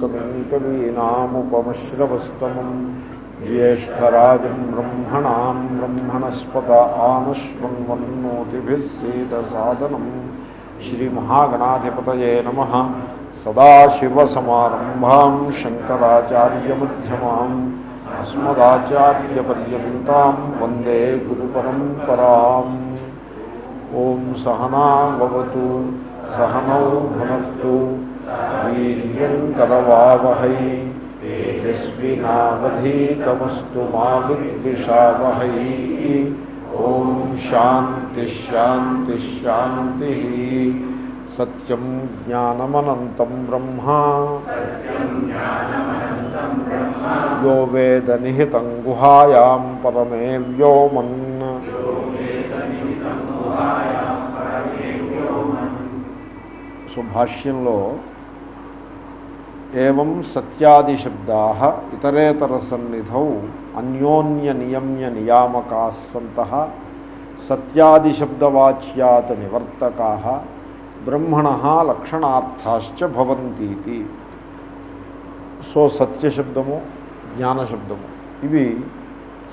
కవిం కవీనాముపమశ్రవస్తమం జ్యేష్టరాజం బ్రహ్మణాం బ్రహ్మణస్పత ఆనుష్మన్వన్నోతిభిస్సీదసాదనం శ్రీమహాగణాధిపతయే నమ. సదాశివసమారంభాం శంకరాచార్యమ్యమాం అస్మదాచార్యపర్యంతం వందే గురు పరంపరాం ఓం సహనావతు సహనౌ భునత్తు भुनक्तु वीर्यङ्करवावहै यस्विनावधीतमस्तु मा विद्विषावहै ॐ शान्तिश्शान्तिश्शान्तिः सत्यं ज्ञानमनन्तं ब्रह्मा यो वेदनिहितं गुहायां परमे व्योमन् సుభాష్యంలో ఏం సత్యాదిశబ్దా ఇతరేతర సన్నిధౌ అన్యోన్య నియమ్య నియామకా సంత సత్యాదిశబ్దవాచ్యాత్ నివర్తకా బ్రహ్మణ లక్షణార్థాశ్చ భవంతీతి. సో సత్యశబ్దము జ్ఞానశబ్దము. ఇవి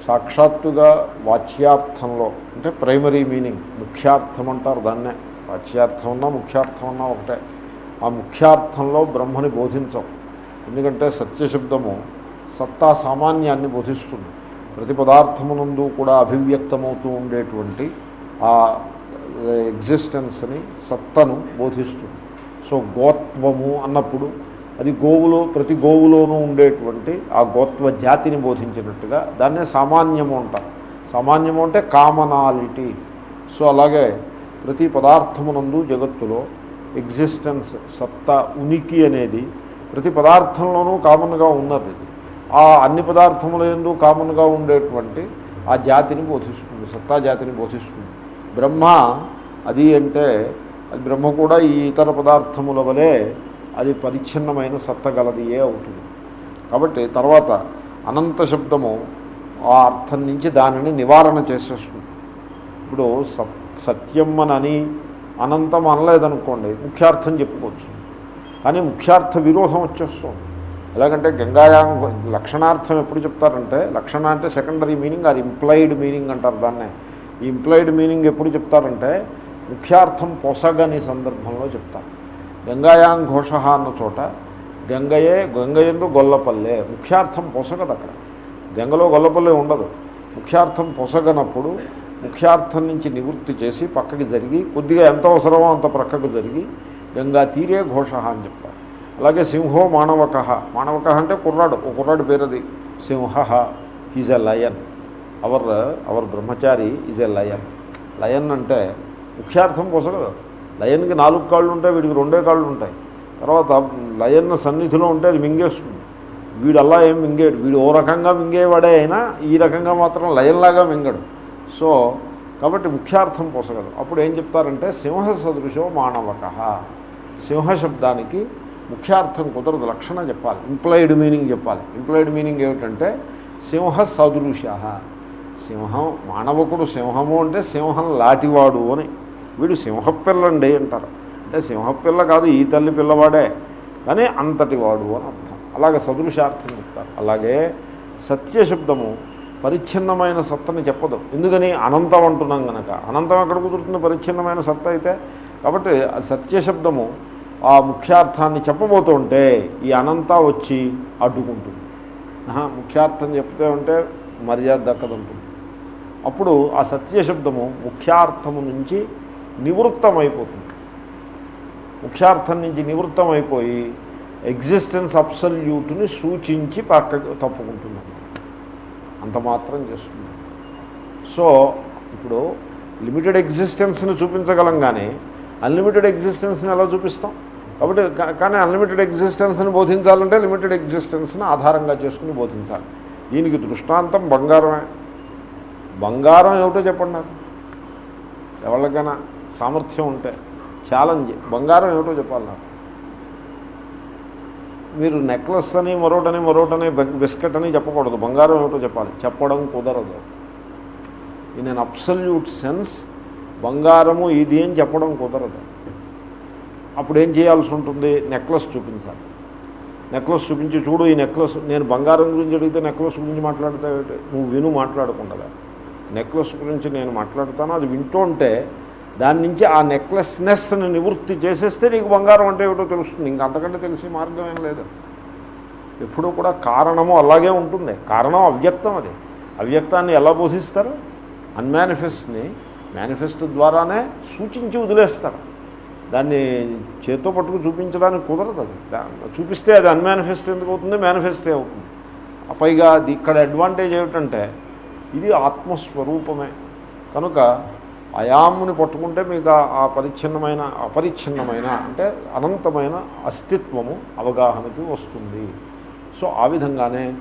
సాక్షాత్తుగా వాచ్యార్థంలో అంటే ప్రైమరీ మీనింగ్ ముఖ్యార్థం అంటారు దాన్నే. వాచ్యార్థం ఉన్నా ముఖ్యార్థం ఉన్నా ఒకటే. ఆ ముఖ్యార్థంలో బ్రహ్మని బోధించం. ఎందుకంటే సత్యశబ్దము సత్తా సామాన్యాన్ని బోధిస్తుంది. ప్రతి పదార్థమునందు కూడా అభివ్యక్తమవుతూ ఉండేటువంటి ఆ ఎగ్జిస్టెన్స్ని సత్తను బోధిస్తుంది. సో గోత్వము అన్నప్పుడు అది గోవులో ప్రతి గోవులోనూ ఉండేటువంటి ఆ గోత్వ జాతిని బోధించినట్టుగా దాన్నే సామాన్యము అంటారు. సామాన్యము అంటే కామనాలిటీ. సో అలాగే ప్రతి పదార్థమునందు జగత్తులో ఎగ్జిస్టెన్స్ సత్తా ఉనికి అనేది ప్రతి పదార్థంలోనూ కామన్గా ఉన్నది. ఆ అన్ని పదార్థముల ఎందు కామన్గా ఉండేటువంటి ఆ జాతిని బోధిస్తుంది సత్తా జాతిని బోధిస్తుంది. బ్రహ్మ అది అంటే అది బ్రహ్మ కూడా ఈ ఇతర పదార్థముల వలె అది పరిచ్ఛిన్నమైన సత్తగలదియే అవుతుంది. కాబట్టి తర్వాత అనంత శబ్దము ఆ అర్థం నుంచి దానిని నివారణ చేసేస్తుంది. ఇప్పుడు సత్ సత్యం అని అనంతం అనలేదనుకోండి ముఖ్యార్థం చెప్పుకోవచ్చు. కానీ ముఖ్యార్థ విరోధం వచ్చేస్తుంది. ఎలాగంటే గంగాయాం లక్షణార్థం ఎప్పుడు చెప్తారంటే లక్షణ అంటే సెకండరీ మీనింగ్ అది ఇంప్లాయిడ్ మీనింగ్ అంటారు దాన్నే. ఈ ఇంప్లాయిడ్ మీనింగ్ ఎప్పుడు చెప్తారంటే ముఖ్యార్థం పొసగని సందర్భంలో చెప్తారు. గంగాయాం ఘోష అన్న చోట గంగయే గంగయందు గొల్లపల్లె ముఖ్యార్థం పొసగదు అక్కడ గంగలో గొల్లపల్లె ఉండదు. ముఖ్యార్థం పొసగనప్పుడు ముఖ్యార్థం నుంచి నివృత్తి చేసి పక్కకి జరిగి కొద్దిగా ఎంత అవసరమో అంత ప్రక్కకు జరిగి గంగా తీరే ఘోష అని చెప్తారు అలాగే సింహో మానవక. మానవక అంటే కుర్రాడు. ఒక కుర్రాడు పేరది Simha. Is a lion our our brahmachari is a lion lion అంటే ముఖ్యార్థం పొసగదు లయన్కి నాలుగు కాళ్ళు ఉంటాయి వీడికి రెండే కాళ్ళు ఉంటాయి. తర్వాత లయన్ సన్నిధిలో ఉంటే అది మింగేస్తుంది. వీడు అలా ఏం మింగేడు. వీడు ఓ రకంగా మింగేవాడే అయినా ఈ రకంగా మాత్రం లయన్లాగా మింగడు. సో కాబట్టి ముఖ్యార్థం పోసగలరు అప్పుడు ఏం చెప్తారంటే సింహ సదృశో మానవక. సింహ శబ్దానికి ముఖ్యార్థం కుదరదు లక్షణ చెప్పాలి. ఇంప్లాయిడ్ మీనింగ్ చెప్పాలి. ఇంప్లాయిడ్ మీనింగ్ ఏమిటంటే సింహ సదృశ సింహం మానవకుడు సింహము అంటే సింహం లాటివాడు అని. వీడు సింహపిల్లండి అంటారు. అంటే సింహపిల్ల కాదు ఈ తల్లి పిల్లవాడే. కానీ అంతటి వాడు అని అర్థం. అలాగే సదృశార్థం చెప్తారు. అలాగే సత్యశబ్దము పరిచ్ఛిన్నమైన సత్తని చెప్పదు. ఎందుకని? అనంతం అంటున్నాం కనుక అనంతం ఎక్కడ కుదురుతుంది? పరిచ్ఛిన్నమైన సత్త అయితే. కాబట్టి సత్యశబ్దము ఆ ముఖ్యార్థాన్ని చెప్పబోతుంటే ఈ అనంత వచ్చి అడ్డుకుంటుంది. ముఖ్యార్థం చెప్తే ఉంటే మర్యాద దక్కదంటుంది. అప్పుడు ఆ సత్యశబ్దము ముఖ్యార్థము నుంచి నివృత్తమైపోతుంది. ముఖ్యార్థం నుంచి నివృత్తమైపోయి ఎగ్జిస్టెన్స్ అబ్సల్యూట్ని సూచించి పక్క తప్పుకుంటుంది. అంత మాత్రం చేస్తుంది. సో ఇప్పుడు లిమిటెడ్ ఎగ్జిస్టెన్స్ని చూపించగలం కానీ అన్లిమిటెడ్ ఎగ్జిస్టెన్స్ని ఎలా చూపిస్తాం? కాబట్టి కానీ అన్లిమిటెడ్ ఎగ్జిస్టెన్స్ని బోధించాలంటే లిమిటెడ్ ఎగ్జిస్టెన్స్ని ఆధారంగా చేసుకుని బోధించాలి. దీనికి దృష్టాంతం బంగారమే. బంగారం ఏమిటో చెప్పండి నాకు. ఎవరికైనా సామర్థ్యం ఉంటే ఛాలెంజ్ బంగారం ఏమిటో చెప్పాలి నాకు. మీరు నెక్లెస్ అని మరోటని మరోటని బిస్కెట్ అని చెప్పకూడదు. బంగారం ఏమిటో చెప్పాలి. చెప్పడం కుదరదు. ఇన్ అన్ అబ్సల్యూట్ సెన్స్ బంగారము ఇది అని చెప్పడం కుదరదు. అప్పుడు ఏం చేయాల్సి ఉంటుంది? నెక్లెస్ చూపించాలి. నెక్లెస్ చూపించి చూడు ఈ నెక్లెస్ నేను బంగారం గురించి అడిగితే నెక్లెస్ గురించి మాట్లాడితే నువ్వు విను మాట్లాడకుండా. నెక్లెస్ గురించి నేను మాట్లాడతాను. అది వింటూ ఉంటే దాని నుంచి ఆ నెక్లెస్నెస్ని నివృత్తి చేసేస్తే నీకు బంగారం అంటే ఏమిటో తెలుస్తుంది. ఇంక అంతకంటే తెలిసే మార్గం ఏం లేదు. ఎప్పుడూ కూడా కారణము అలాగే ఉంటుంది. కారణం అవ్యక్తం అది. అవ్యక్తాన్ని ఎలా బోధిస్తారు? అన్మానిఫెస్ట్ని మేనిఫెస్టో ద్వారానే సూచించి వదిలేస్తారు. దాన్ని చేత్తో పట్టుకు చూపించడానికి కుదరదు అది. చూపిస్తే అది అన్మానిఫెస్ట్ ఎందుకు అవుతుంది? మేనిఫెస్టే అవుతుంది. ఆ పైగా అది ఇక్కడ అడ్వాంటేజ్ ఏమిటంటే ఇది ఆత్మస్వరూపమే. కనుక అయాముని పట్టుకుంటే మీకు ఆ- పరిచ్ఛిన్నమైన అపరిచ్ఛిన్నమైన అంటే అనంతమైన అస్తిత్వము అవగాహనకి వస్తుంది. సో ఆ విధంగానే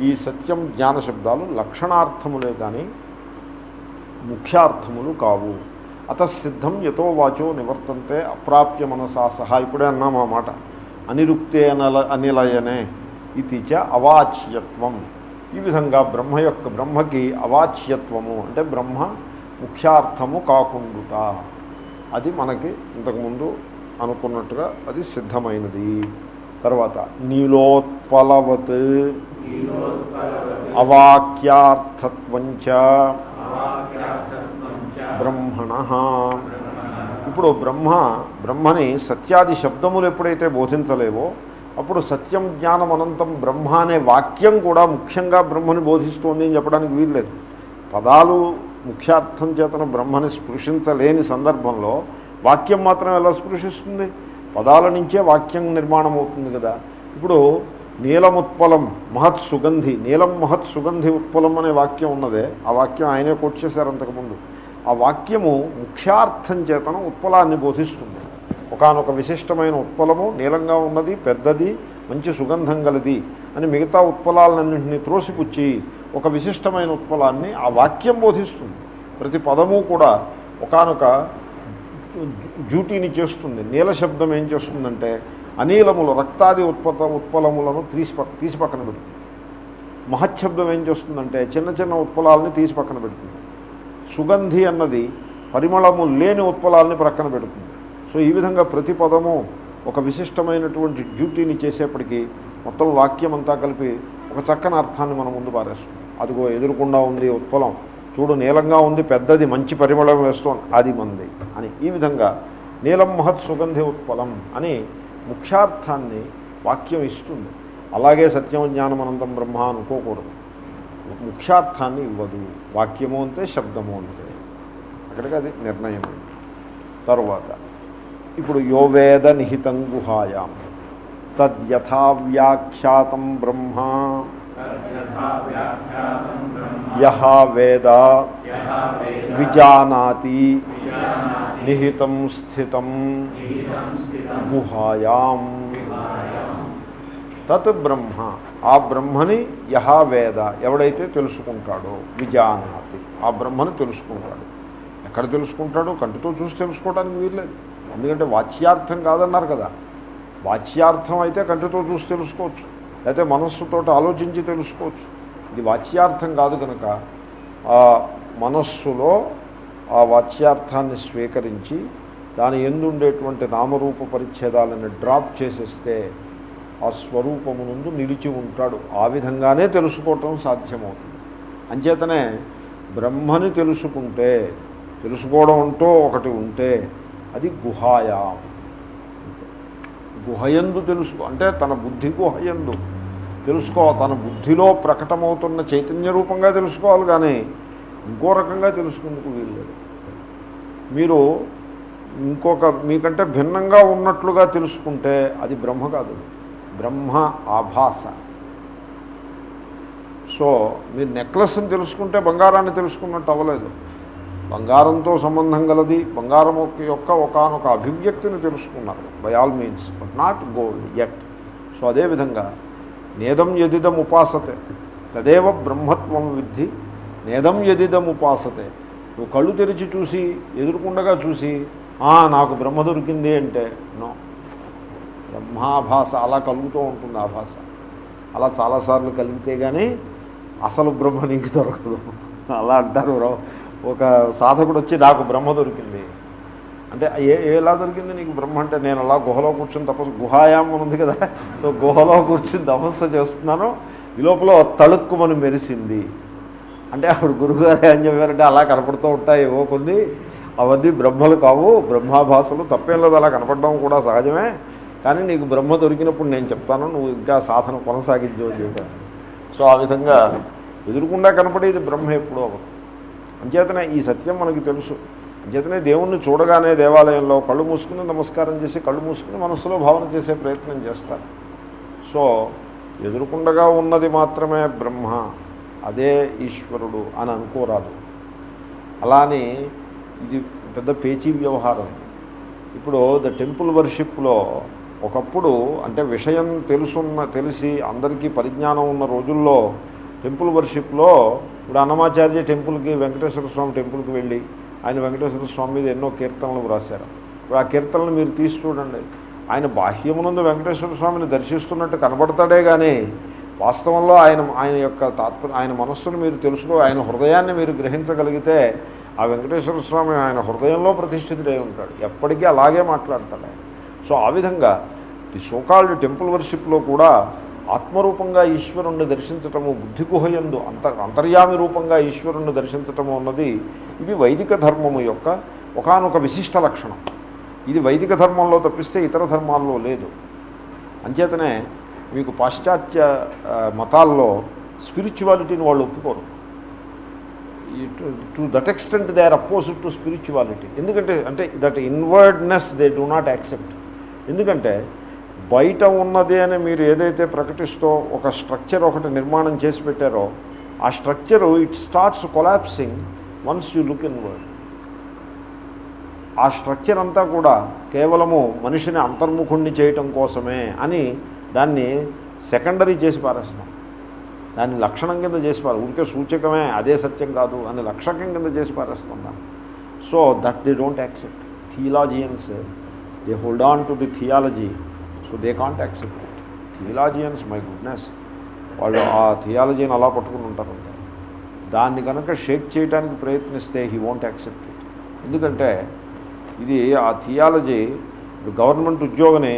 ఈ సత్యం జ్ఞాన శబ్దాలు లక్షణార్థములే కానీ ముఖ్యార్థములు కావు. అతసిద్ధం యతో వాచో నివర్తంతే అప్రాప్య మనసా సహా ఇప్పుడే అన్నాం ఆ మాట. అనిరుక్తే అనల అనిలయనే ఇది చ అవాచ్యత్వం. ఈ విధంగా బ్రహ్మ యొక్క బ్రహ్మకి అవాచ్యత్వము అంటే బ్రహ్మ ముఖ్యార్థము కాకుండుట. అది మనకి ఇంతకుముందు అనుకున్నట్టుగా అది సిద్ధమైనది. తర్వాత నీలోత్పలవత్. అవాక్యార్థత్వంచ. బ్రహ్మణ. ఇప్పుడు బ్రహ్మ బ్రహ్మని సత్యాది శబ్దములు ఎప్పుడైతే బోధించలేవో అప్పుడు సత్యం జ్ఞానం అనంతం బ్రహ్మ అనే వాక్యం కూడా ముఖ్యంగా బ్రహ్మని బోధిస్తోంది అని చెప్పడానికి వీల్లేదు. పదాలు ముఖ్యార్థం చేతన బ్రహ్మని స్పృశించలేని సందర్భంలో వాక్యం మాత్రం ఎలా స్పృశిస్తుంది? పదాల నుంచే వాక్యం నిర్మాణం అవుతుంది కదా. ఇప్పుడు నీలముత్పలం మహత్ సుగంధి నీలం మహత్ సుగంధి ఉత్పలం అనే వాక్యం ఉన్నదే. ఆ వాక్యం ఆయనే కోట్ చేశారు అంతకుముందు. ఆ వాక్యము ముఖ్యార్థం చేతన ఉత్పలాన్ని బోధిస్తుంది. ఒకానొక విశిష్టమైన ఉత్పలము నీలంగా ఉన్నది పెద్దది మంచి సుగంధం గలది అని మిగతా ఉత్పలాలన్నింటినీ త్రోసిపుచ్చి ఒక విశిష్టమైన ఉత్పలాన్ని ఆ వాక్యం బోధిస్తుంది. ప్రతి పదము కూడా ఒకానొక డ్యూటీని చేస్తుంది. నీల శబ్దం ఏం చేస్తుందంటే అనీలములు రక్తాది ఉత్పత ఉత్పలములను తీసి పక్క తీసి పక్కన పెడుతుంది. మహచ్చబ్దం ఏం చేస్తుందంటే చిన్న చిన్న ఉత్పలాలని తీసి పక్కన పెడుతుంది. సుగంధి అన్నది పరిమళము లేని ఉత్పలాలని ప్రక్కన పెడుతుంది. సో ఈ విధంగా ప్రతి పదము ఒక విశిష్టమైనటువంటి డ్యూటీని చేసేప్పటికీ మొత్తం వాక్యం అంతా కలిపి ఒక చక్కని అర్థాన్ని మన ముందు పారేస్తుంది అదిగో ఎదురుకుండా ఉంది ఉత్పలం. చూడు నీలంగా ఉంది పెద్దది మంచి పరిమళం వేస్తోంది. అది మంది అని ఈ విధంగా నీలం మహత్ సుగంధి ఉత్పలం అని ముఖ్యార్థాన్ని వాక్యం ఇస్తుంది. అలాగే సత్యం జ్ఞానం అనంతం బ్రహ్మ అనుకోకూడదు. ముఖ్యార్థాన్ని ఇవ్వదు. వాక్యము అంతే శబ్దము అంతే అక్కడికి అది నిర్ణయం తరువాత ఇప్పుడు యోవేద నిహితం గుహాయాం తద్యథా వ్యాఖ్యాతం బ్రహ్మ. యహ వేద విజానాతి నిహితం స్థితం గుహాయాం. తత్ బ్రహ్మ. ఆ బ్రహ్మని యహ వేద ఎవడైతే తెలుసుకుంటాడో విజానాతి ఆ బ్రహ్మని తెలుసుకుంటాడు. ఎక్కడ తెలుసుకుంటాడో కంటితో చూసి తెలుసుకోవడానికి వీల్లేదు. ఎందుకంటే వాచ్యార్థం కాదన్నారు కదా. వాచ్యార్థం అయితే కంటితో చూసి తెలుసుకోవచ్చు. లేకపోతే మనస్సుతో ఆలోచించి తెలుసుకోవచ్చు. ఇది వాచ్యార్థం కాదు కనుక ఆ మనస్సులో ఆ వాచ్యార్థాన్ని స్వీకరించి దాని ఎందుండేటువంటి నామరూప పరిచ్ఛేదాలను డ్రాప్ చేసేస్తే ఆ స్వరూపము నుండి నిలిచి ఉంటాడు. ఆ విధంగానే తెలుసుకోవటం సాధ్యమవుతుంది. అంచేతనే బ్రహ్మని తెలుసుకుంటే తెలుసుకోవడం అంటూ ఒకటి ఉంటే అది గుహాయా. గుహయందు తెలుసుకో అంటే తన బుద్ధి గుహయందు తెలుసుకో తన బుద్ధిలో ప్రకటమవుతున్న చైతన్య రూపంగా తెలుసుకోవాలి కానీ ఇంకో రకంగా తెలుసుకుందుకు వీల్లేదు. మీరు ఇంకొక మీకంటే భిన్నంగా ఉన్నట్లుగా తెలుసుకుంటే అది బ్రహ్మ కాదు. బ్రహ్మ ఆభాస. సో మీరు నెక్లెస్ని తెలుసుకుంటే బంగారాన్ని తెలుసుకున్నట్టు అవ్వలేదు. బంగారంతో సంబంధం గలది బంగారం యొక్క ఒకనొక అభివ్యక్తిని తెలుసుకున్నారు. By all means but not gold at so అదేవిధంగా నేదం ఎదిదం ఉపాసతే. తదేవ బ్రహ్మత్వం విద్ధి. నేదం ఎదిదం ఉపాసతే. నువ్వు కళ్ళు తెరిచి చూసి ఎదురుకుండగా చూసి "ఆ, నాకు బ్రహ్మ దొరికింది అంటే నో. బ్రహ్మాభాష అలా కలుగుతూ ఉంటుంది ఆ భాష. అలా చాలాసార్లు కలిగితే కానీ అసలు బ్రహ్మ నీకు దొరకదు. అలా అంటారు ఒక సాధకుడు వచ్చి నాకు బ్రహ్మ దొరికింది. అంటే ఏ ఎలా దొరికింది నీకు బ్రహ్మ అంటే నేను అలా గుహలో కూర్చుని తపస్సు గుహాయాం ఉంది కదా. సో గుహలో కూర్చుని తపస్సు చేస్తున్నాను. ఈ లోపల తళుక్కుమని మెరిసింది. అంటే అప్పుడు గురుగారు ఏం చెప్పారంటే అలా కనపడుతూ ఉంటాయి ఏవో కొన్ని. అవన్నీ బ్రహ్మలు కావు బ్రహ్మాభాసలు. తప్పేం లేదు అలా కనపడడం కూడా సహజమే. కానీ నీకు బ్రహ్మ దొరికినప్పుడు నేను చెప్తాను నువ్వు ఇంకా సాధన కొనసాగించు అని సో ఆ విధంగా ఎదురుకుండా కనపడేది బ్రహ్మ ఎప్పుడూ. అవ్వదు అంచేతనే ఈ సత్యం మనకి తెలుసు. అంచేతనే దేవుణ్ణి చూడగానే దేవాలయంలో కళ్ళు మూసుకుని నమస్కారం చేసి కళ్ళు మూసుకుని మనస్సులో భావన చేసే ప్రయత్నం చేస్తారు. సో ఎదురుకుండగా ఉన్నది మాత్రమే బ్రహ్మ అదే ఈశ్వరుడు అని అనుకోరాదు. అలానే ఇది పెద్ద పేచీ వ్యవహారం. ఇప్పుడు ద టెంపుల్ వర్షిప్లో ఒకప్పుడు అంటే విషయం తెలుసున్న తెలిసి అందరికీ పరిజ్ఞానం ఉన్న రోజుల్లో టెంపుల్ వర్షిప్లో ఇప్పుడు అన్నమాచార్య టెంపుల్కి వెంకటేశ్వర స్వామి టెంపుల్కి వెళ్ళి ఆయన వెంకటేశ్వర స్వామి మీద ఎన్నో కీర్తనలు వ్రాశారు. ఇప్పుడు ఆ కీర్తనలు మీరు తీసి చూడండి. ఆయన బాహ్యమునందు వెంకటేశ్వర స్వామిని దర్శిస్తున్నట్టు కనబడతాడే కానీ వాస్తవంలో ఆయన ఆయన యొక్క తాత్పర్య ఆయన మనస్సును మీరు తెలుసుకో ఆయన హృదయాన్ని మీరు గ్రహించగలిగితే ఆ వెంకటేశ్వర స్వామి ఆయన హృదయంలో ప్రతిష్ఠితుడై ఉంటాడు. ఎప్పటికీ అలాగే మాట్లాడతాడు ఆయన. సో ఆ విధంగా ఈ సోకాల్డ్ టెంపుల్ వర్షిప్లో కూడా ఆత్మరూపంగా ఈశ్వరుణ్ణి దర్శించటము బుద్ధి గుహయందు అంత అంతర్యామి రూపంగా ఈశ్వరుణ్ణి దర్శించటము అన్నది ఇది వైదిక ధర్మము యొక్క ఒకనొక విశిష్ట లక్షణం. ఇది వైదిక ధర్మంలో తప్పిస్తే ఇతర ధర్మాల్లో లేదు. అంచేతనే మీకు పాశ్చాత్య మతాల్లో స్పిరిచువాలిటీని వాళ్ళు ఒప్పుకోరు. To that extent they are opposite to spirituality. ఎందుకంటే అంటే that inwardness they do not accept. ఎందుకంటే బయట ఉన్నది అని మీరు ఏదైతే ప్రకటిస్తూ ఒక స్ట్రక్చర్ ఒకటి నిర్మాణం చేసి పెట్టారో ఆ structure it starts collapsing once you look inward ఆ స్ట్రక్చర్ అంతా కూడా కేవలము మనిషిని అంతర్ముఖుణ్ణి చేయటం కోసమే అని దాన్ని సెకండరీ చేసి పారేస్తాం. దాన్ని లక్షణం కింద చేసి పారు ఊరికే సూచకమే అదే సత్యం కాదు అని లక్షకం కింద చేసి పారేస్తాం దాన్ని. So that they don't accept theologians they hold on to the theology so they can't accept it theologians my goodness వాళ్ళు ఆ థియాలజీని అలా పట్టుకుని ఉంటారు దాన్ని కనుక షేక్ చేయడానికి ప్రయత్నిస్తే హీ వోంట్ యాక్సెప్ట్ ఇట్ ఎందుకంటే ఇది ఆ థియాలజీ గవర్నమెంట్ ఉద్యోగని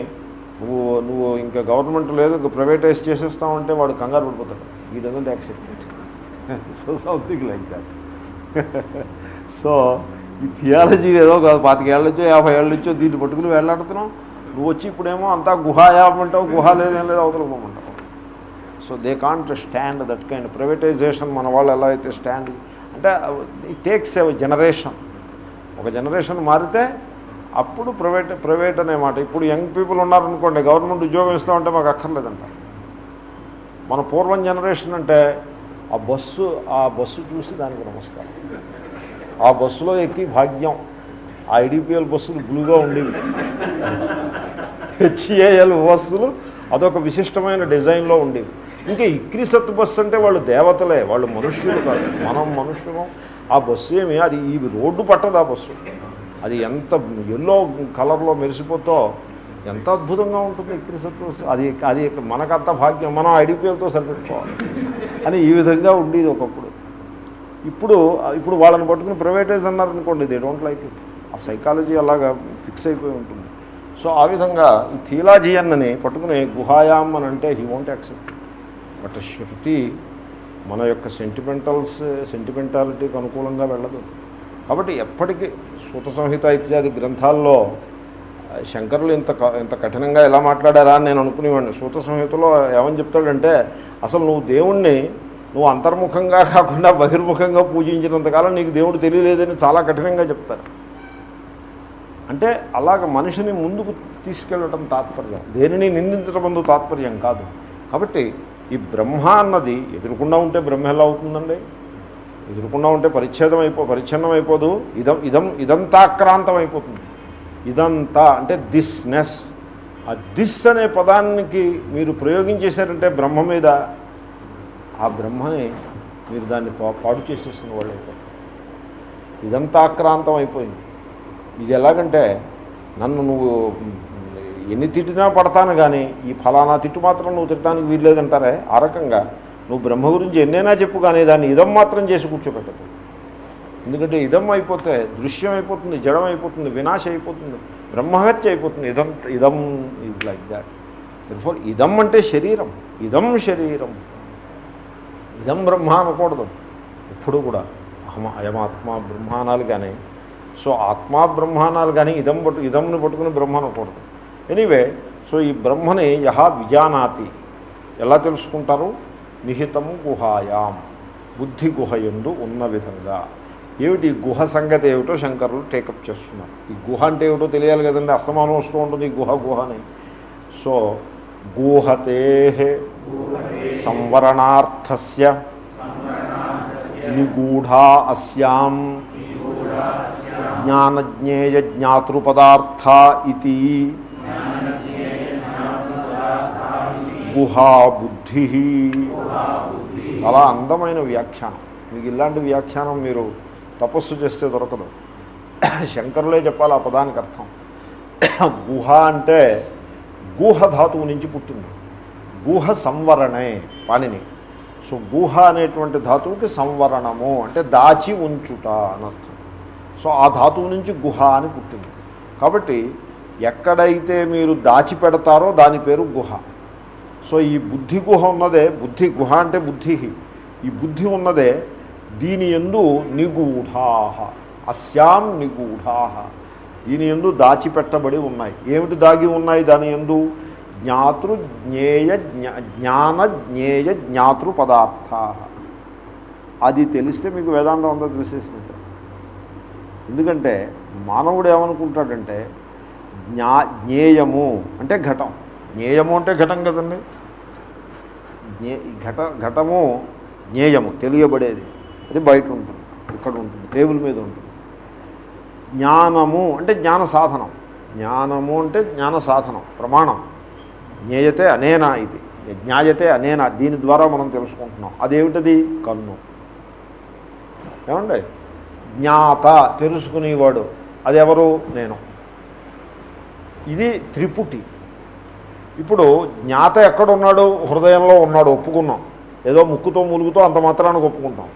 నువ్వు నువ్వు ఇంకా గవర్నమెంట్ లేదు ఇంకా ప్రైవేటైజ్ చేసేస్తామంటే వాడు కంగారు పడిపోతాడు. ఈ doesn't accept it so something like that so ఈ థియాలజీ ఏదో కాదు. పాతికేళ్ళ నుంచో యాభై ఏళ్ళ నుంచో దీన్ని పట్టుకుని వెళ్ళాడుతున్నాం. నువ్వు వచ్చి ఇప్పుడేమో అంతా గుహాయామంటావు గుహ లేదేం లేదు అవతల పోమంటావు. So they can't stand that kind privatization మన వాళ్ళు ఎలా అయితే స్టాండ్ అంటే ఇట్ టేక్స్ ఏ జనరేషన్ ఒక జనరేషన్ మారితే అప్పుడు ప్రైవేట్ ప్రైవేట్ అనే మాట. ఇప్పుడు యంగ్ పీపుల్ ఉన్నారనుకోండి గవర్నమెంట్ ఉద్యోగం ఇస్తామంటే మాకు అక్కర్లేదంట మన పూర్వం జనరేషన్ అంటే ఆ బస్సు ఆ బస్సు చూసి దానికి నమస్కారం. ఆ బస్సులో ఎక్కి భాగ్యం. ఆ ఐడిపిఎల్ బస్సులు బ్లూగా ఉండేవి. హెచ్ఏఎల్ బస్సులు అదొక విశిష్టమైన డిజైన్లో ఉండేవి ఇంకా ఇక్రిసత్ బస్సు అంటే వాళ్ళు దేవతలే వాళ్ళు మనుష్యులు కాదు. మనం మనుష్యులం. ఆ బస్సు ఏమి? అది ఈ రోడ్డు పట్టదు ఆ బస్సు. అది ఎంత ఎల్లో కలర్లో మెరిసిపోతో ఎంత అద్భుతంగా ఉంటుంది ఇక్రిసత్ బస్సు. అది అది మనకంత భాగ్యం. మనం ఐడిపిఎల్తో సరిపెట్టుకోవాలి. అని ఈ విధంగా ఉండేది ఒకప్పుడు. ఇప్పుడు ఇప్పుడు వాళ్ళని పట్టుకుని ప్రైవేటైజ్ అన్నారనుకోండి దే డోంట్ లైక్ ఇట్ ఆ సైకాలజీ అలాగా ఫిక్స్ అయిపోయి ఉంటుంది. సో ఆ విధంగా ఈ థీలాజియన్నని పట్టుకుని గుహాయాం అని అంటే he want accept but shruti మన యొక్క సెంటిమెంటల్స్ సెంటిమెంటాలిటీకి అనుకూలంగా వెళ్ళదు. కాబట్టి ఎప్పటికీ సూత సంహిత ఇత్యాది గ్రంథాల్లో శంకరులు ఇంత క- ఇంత కఠినంగా ఎలా మాట్లాడారా అని నేను అనుకునేవాడిని. సూత సంహితలో ఏమని చెప్తాడంటే అసలు నువ్వు దేవుణ్ణి నువ్వు అంతర్ముఖంగా కాకుండా బహిర్ముఖంగా పూజించినంతకాలం నీకు దేవుడు తెలియలేదని చాలా కఠినంగా చెప్తారు. అంటే అలాగ మనిషిని ముందుకు తీసుకెళ్ళటం తాత్పర్యం. దేనిని నిందించడం ముందు తాత్పర్యం కాదు. కాబట్టి ఈ బ్రహ్మ అన్నది ఎదురుకుండా ఉంటే బ్రహ్మ ఎలా అవుతుందండి? ఎదురుకుండా ఉంటే పరిచ్ఛేదం అయిపో పరిచ్ఛిన్నం అయిపోదు. ఇదం ఇదం ఇదంతాక్రాంతం అయిపోతుంది. ఇదంతా అంటే దిస్నెస్ ఆ దిస్ అనే పదానికి మీరు ప్రయోగించేశారంటే బ్రహ్మ మీద ఆ బ్రహ్మని మీరు దాన్ని పాడు చేసేసిన వాళ్ళు అయిపోతారు ఇదంతా ఆక్రాంతం అయిపోయింది. ఇది ఎలాగంటే నన్ను నువ్వు ఎన్ని తిట్టినా పడతాను కానీ ఈ ఫలానా తిట్టు మాత్రం నువ్వు తిట్టడానికి వీల్లేదంటారే? ఆ రకంగా నువ్వు బ్రహ్మ గురించి ఎన్నైనా చెప్పు కానీ దాన్ని ఇదం మాత్రం చేసి కూర్చోబెట్టదు ఎందుకంటే ఇదం అయిపోతే దృశ్యం అయిపోతుంది జడం అయిపోతుంది వినాశ అయిపోతుంది బ్రహ్మహత్య అయిపోతుంది. ఇదం ఇదం ఈజ్ లైక్ దాట్ ఫోర్ ఇదం అంటే శరీరం. ఇదం శరీరం. ఇదం బ్రహ్మ అనకూడదు. ఎప్పుడు కూడా అహమ అయమాత్మ బ్రహ్మానాలు కానీ సో ఆత్మా బ్రహ్మానాలు కానీ ఇదం పట్టు ఇదంని పట్టుకుని బ్రహ్మ అనకూడదు. ఎనీవే సో ఈ బ్రహ్మని యహ విజానాతి. ఎలా తెలుసుకుంటారు? నిహితం గుహాయాం. బుద్ధి గుహ ఎందు ఉన్న విధంగా. ఏమిటి? గుహ సంగతి ఏమిటో శంకరులు టేకప్ చేస్తున్నారు. ఈ గుహ అంటే ఏమిటో తెలియాలి కదండి. అస్తమానం వస్తూ ఉంటుంది గుహ గుహ అని సో గూహతే సంవరణార్థస్య. నిగూఢా అస్యాం జ్ఞానజ్ఞేయ జ్ఞాతృపదార్థ ఇది గుహాబుద్ధి చాలా అందమైన వ్యాఖ్యానం. మీకు ఇలాంటి వ్యాఖ్యానం మీరు తపస్సు చేస్తే దొరకదు. శంకరులే చెప్పాలి ఆ పదానికి అర్థం. గుహ అంటే గుహ ధాతువు నుంచి పుట్టింది. గుహ సంవరణే పాణిని. సో గుహ అనేటువంటి ధాతువుకి సంవరణము అంటే దాచి ఉంచుట అనర్థం. సో ఆ ధాతువు నుంచి గుహ అని పుట్టింది. కాబట్టి ఎక్కడైతే మీరు దాచిపెడతారో దాని పేరు గుహ. సో ఈ బుద్ధి గుహ ఉన్నదే బుద్ధి గుహ అంటే బుద్ధి. ఈ బుద్ధి ఉన్నదే దీని ఎందు నిగూఢాహ అస్యాం నిగూఢాహ. దీని ఎందు దాచిపెట్టబడి ఉన్నాయి. ఏమిటి దాగి ఉన్నాయి? దాని ఎందు జ్ఞాతృ జ్ఞేయ జ్ఞాన జ్ఞేయ జ్ఞాతృ పదార్థ అది తెలిస్తే మీకు వేదాంతం అంతా తెలిసేసినట్టు. ఎందుకంటే మానవుడు ఏమనుకుంటాడంటే జ్ఞా జ్ఞేయము అంటే ఘటం. జ్ఞేయము అంటే ఘటం కదండి. జ్ఞే ఘట ఘటము జ్ఞేయము తెలియబడేది. అది బయట ఉంటుంది ఇక్కడ ఉంటుంది టేబుల్ మీద ఉంటుంది. జ్ఞానము అంటే జ్ఞాన సాధనం. జ్ఞానము అంటే జ్ఞాన సాధనం ప్రమాణం. జ్ఞేయతే అనేనా ఇది. జ్ఞాయతే అనేనా. దీని ద్వారా మనం తెలుసుకుంటున్నాం. అదేమిటది? కన్ను. ఏమండి? జ్ఞాత తెలుసుకునేవాడు. అది ఎవరు నేను. ఇది త్రిపుటి. ఇప్పుడు జ్ఞాత ఎక్కడున్నాడు? హృదయంలో ఉన్నాడు ఒప్పుకున్నాం. ఏదో ముక్కుతో ములుగుతో అంత మాత్రానికి ఒప్పుకుంటాం.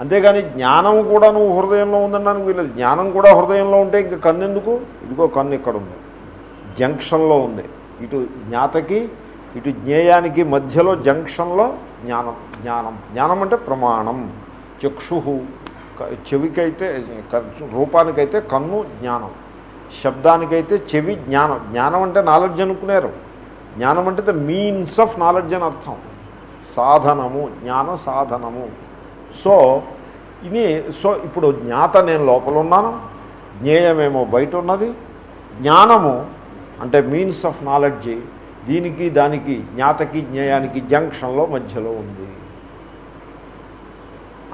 అంతేగాని జ్ఞానం కూడా నువ్వు హృదయంలో ఉందన్నాను వీళ్ళది జ్ఞానం కూడా హృదయంలో ఉంటే ఇంకా కన్ను ఎందుకు ఇదిగో కన్ను ఇక్కడ ఉంది. జంక్షన్లో ఉంది. ఇటు జ్ఞాతకి ఇటు జ్ఞేయానికి మధ్యలో జంక్షన్లో జ్ఞానం జ్ఞానం. జ్ఞానం అంటే ప్రమాణం. చక్షు చెవికైతే రూపానికైతే కన్ను జ్ఞానం. శబ్దానికైతే చెవి జ్ఞానం. జ్ఞానం అంటే నాలెడ్జ్ అనుకున్నారు జ్ఞానం అంటే ద మీన్స్ ఆఫ్ నాలెడ్జ్ అని అర్థం. సాధనము జ్ఞాన సాధనము. సో ఇది సో ఇప్పుడు జ్ఞాత నేను లోపల ఉన్నాను జ్ఞేయమేమో బయట ఉన్నది జ్ఞానము అంటే మీన్స్ ఆఫ్ నాలెడ్జ్. దీనికి దానికి జ్ఞాతకి జ్ఞేయానికి జంక్షన్లో మధ్యలో ఉంది.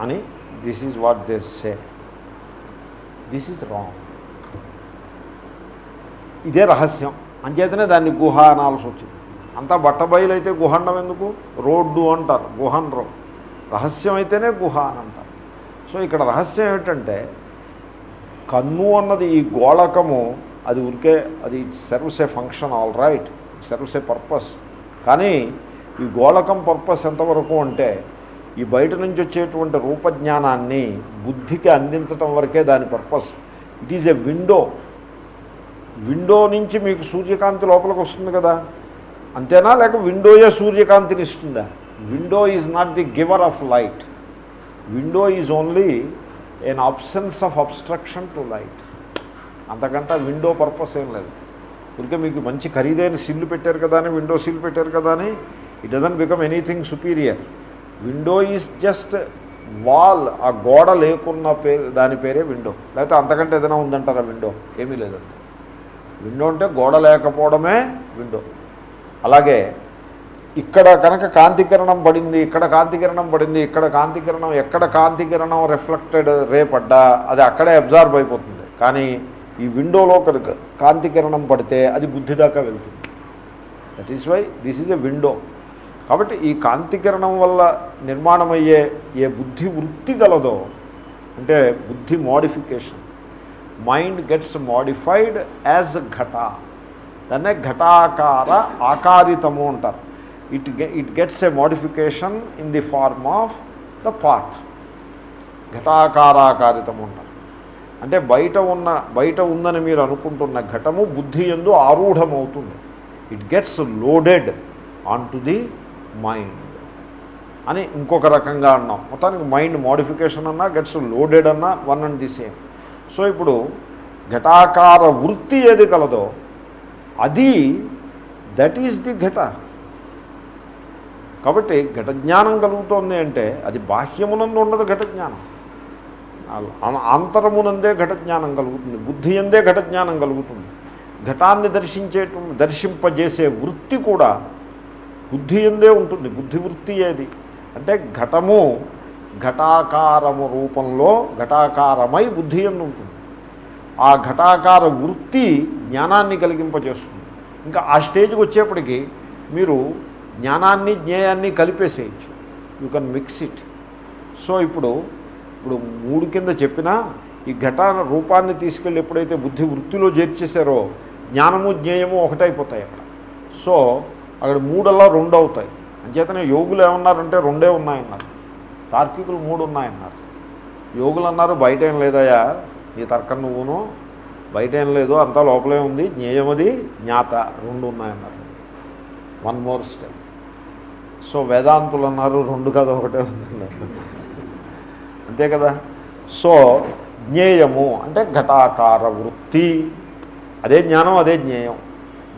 అని this is what they say this is wrong ఇదే రహస్యం. అంచేతనే దాన్ని గుహ అనాల్సి వచ్చింది. అంతా బట్టబయలు అయితే గుహండం ఎందుకు? రోడ్డు అంటారు గుహండ్రం. రహస్యం అయితేనే గుహ అని అంటారు. సో ఇక్కడ రహస్యం ఏమిటంటే కన్ను అన్నది ఈ గోళకము అది ఉరికే అది serves a function all right serves a purpose కానీ ఈ గోళకం పర్పస్ ఎంతవరకు అంటే ఈ బయట నుంచి వచ్చేటువంటి రూపజ్ఞానాన్ని బుద్ధికి అందించటం వరకే దాని purpose. It is a window window నుంచి మీకు సూర్యకాంతి లోపలికి వస్తుంది కదా. అంతేనా? లేక విండోయే సూర్యకాంతిని ఇస్తుందా? Window is not the giver of light window is only an absence of obstruction to light అంతకంటే విండో పర్పస్ ఏం లేదు. ఇంకా మీకు మంచి ఖరీదైన సిల్లు పెట్టారు కదా అని విండో సిల్ పెట్టారు కదా అని it doesn't become anything superior window is just wall ఆ గోడ లేకున్న పేరు దాని పేరే విండో. లేకపోతే అంతకంటే ఏదైనా ఉందంటారా విండో? ఏమీ లేదండి. విండో అంటే గోడ లేకపోవడమే విండో. అలాగే ఇక్కడ కనుక కాంతికిరణం పడింది ఇక్కడ కాంతికిరణం పడింది ఇక్కడ కాంతికిరణం ఎక్కడ కాంతికిరణం రిఫ్లెక్టెడ్ రేపడ్డా అది అక్కడే అబ్జార్బ్ అయిపోతుంది. కానీ ఈ విండోలో కనుక కాంతికిరణం పడితే అది బుద్ధి దాకా వెళ్తుంది. That is why this is a window కాబట్టి ఈ కాంతికిరణం వల్ల నిర్మాణమయ్యే ఏ బుద్ధి వృత్తి గలదో అంటే బుద్ధి modification mind gets modified as ghata. దాన్నే ఘటాకార ఆకారితము అంటారు. It it gets a modification in the form of the part. ఘటాకారాకారితము అంటారు. అంటే బయట ఉన్న బయట ఉందని మీరు అనుకుంటున్న ఘటము బుద్ధి ఎందు ఆరూఢమవుతుంది. It gets loaded on to the mind అని ఇంకొక రకంగా అన్నాం. మొత్తానికి మైండ్ మోడిఫికేషన్ అన్నా గెట్స్ లోడెడ్ అన్నా one and the same so ఇప్పుడు ఘటాకార వృత్తి ఏది కలదో అది దట్ ఈజ్ ది ఘట. కాబట్టి ఘట జ్ఞానం కలుగుతోంది అంటే అది బాహ్యమునందు ఉండదు ఘట జ్ఞానం అంతరమునందే ఘట జ్ఞానం కలుగుతుంది. బుద్ధి ఎందే ఘట జ్ఞానం కలుగుతుంది. ఘటాన్ని దర్శించేట దర్శింపజేసే వృత్తి కూడా బుద్ధి ఎందే ఉంటుంది? బుద్ధి వృత్తి ఏది? అంటే ఘటము ఘటాకారము రూపంలో ఘటాకారమై బుద్ధి ఎందు ఉంటుంది. ఆ ఘటాకార వృత్తి జ్ఞానాన్ని కలిగింపజేస్తుంది. ఇంకా ఆ స్టేజ్కి వచ్చేప్పటికి మీరు జ్ఞానాన్ని జ్ఞేయాన్ని కలిపేసేయచ్చు. You can mix it. So ఇప్పుడు ఇప్పుడు మూడు కింద చెప్పినా ఈ ఘట రూపాన్ని తీసుకెళ్ళి ఎప్పుడైతే బుద్ధి వృత్తిలో చేర్చేశారో జ్ఞానము జ్ఞేయము ఒకటైపోతాయి అక్కడ. సో అక్కడ మూడల్లా రెండు అవుతాయి అంచేతనే యోగులు ఏమన్నారంటే రెండే ఉన్నాయన్నారు. తార్కికులు మూడు ఉన్నాయన్నారు యోగులు అన్నారు బయట ఏం లేదయా నీ తర్కం నువ్వును. బయట ఏం లేదు అంతా లోపలే ఉంది జ్ఞేయమది జ్ఞాత రెండు ఉన్నాయన్నారు. వన్ మోర్ స్టెప్ సో వేదాంతులు అన్నారు రెండు కదా ఒకటే ఉందన్నారు. అంతే కదా? సో జ్ఞేయము అంటే ఘటాకార వృత్తి. అదే జ్ఞానం అదే జ్ఞేయం.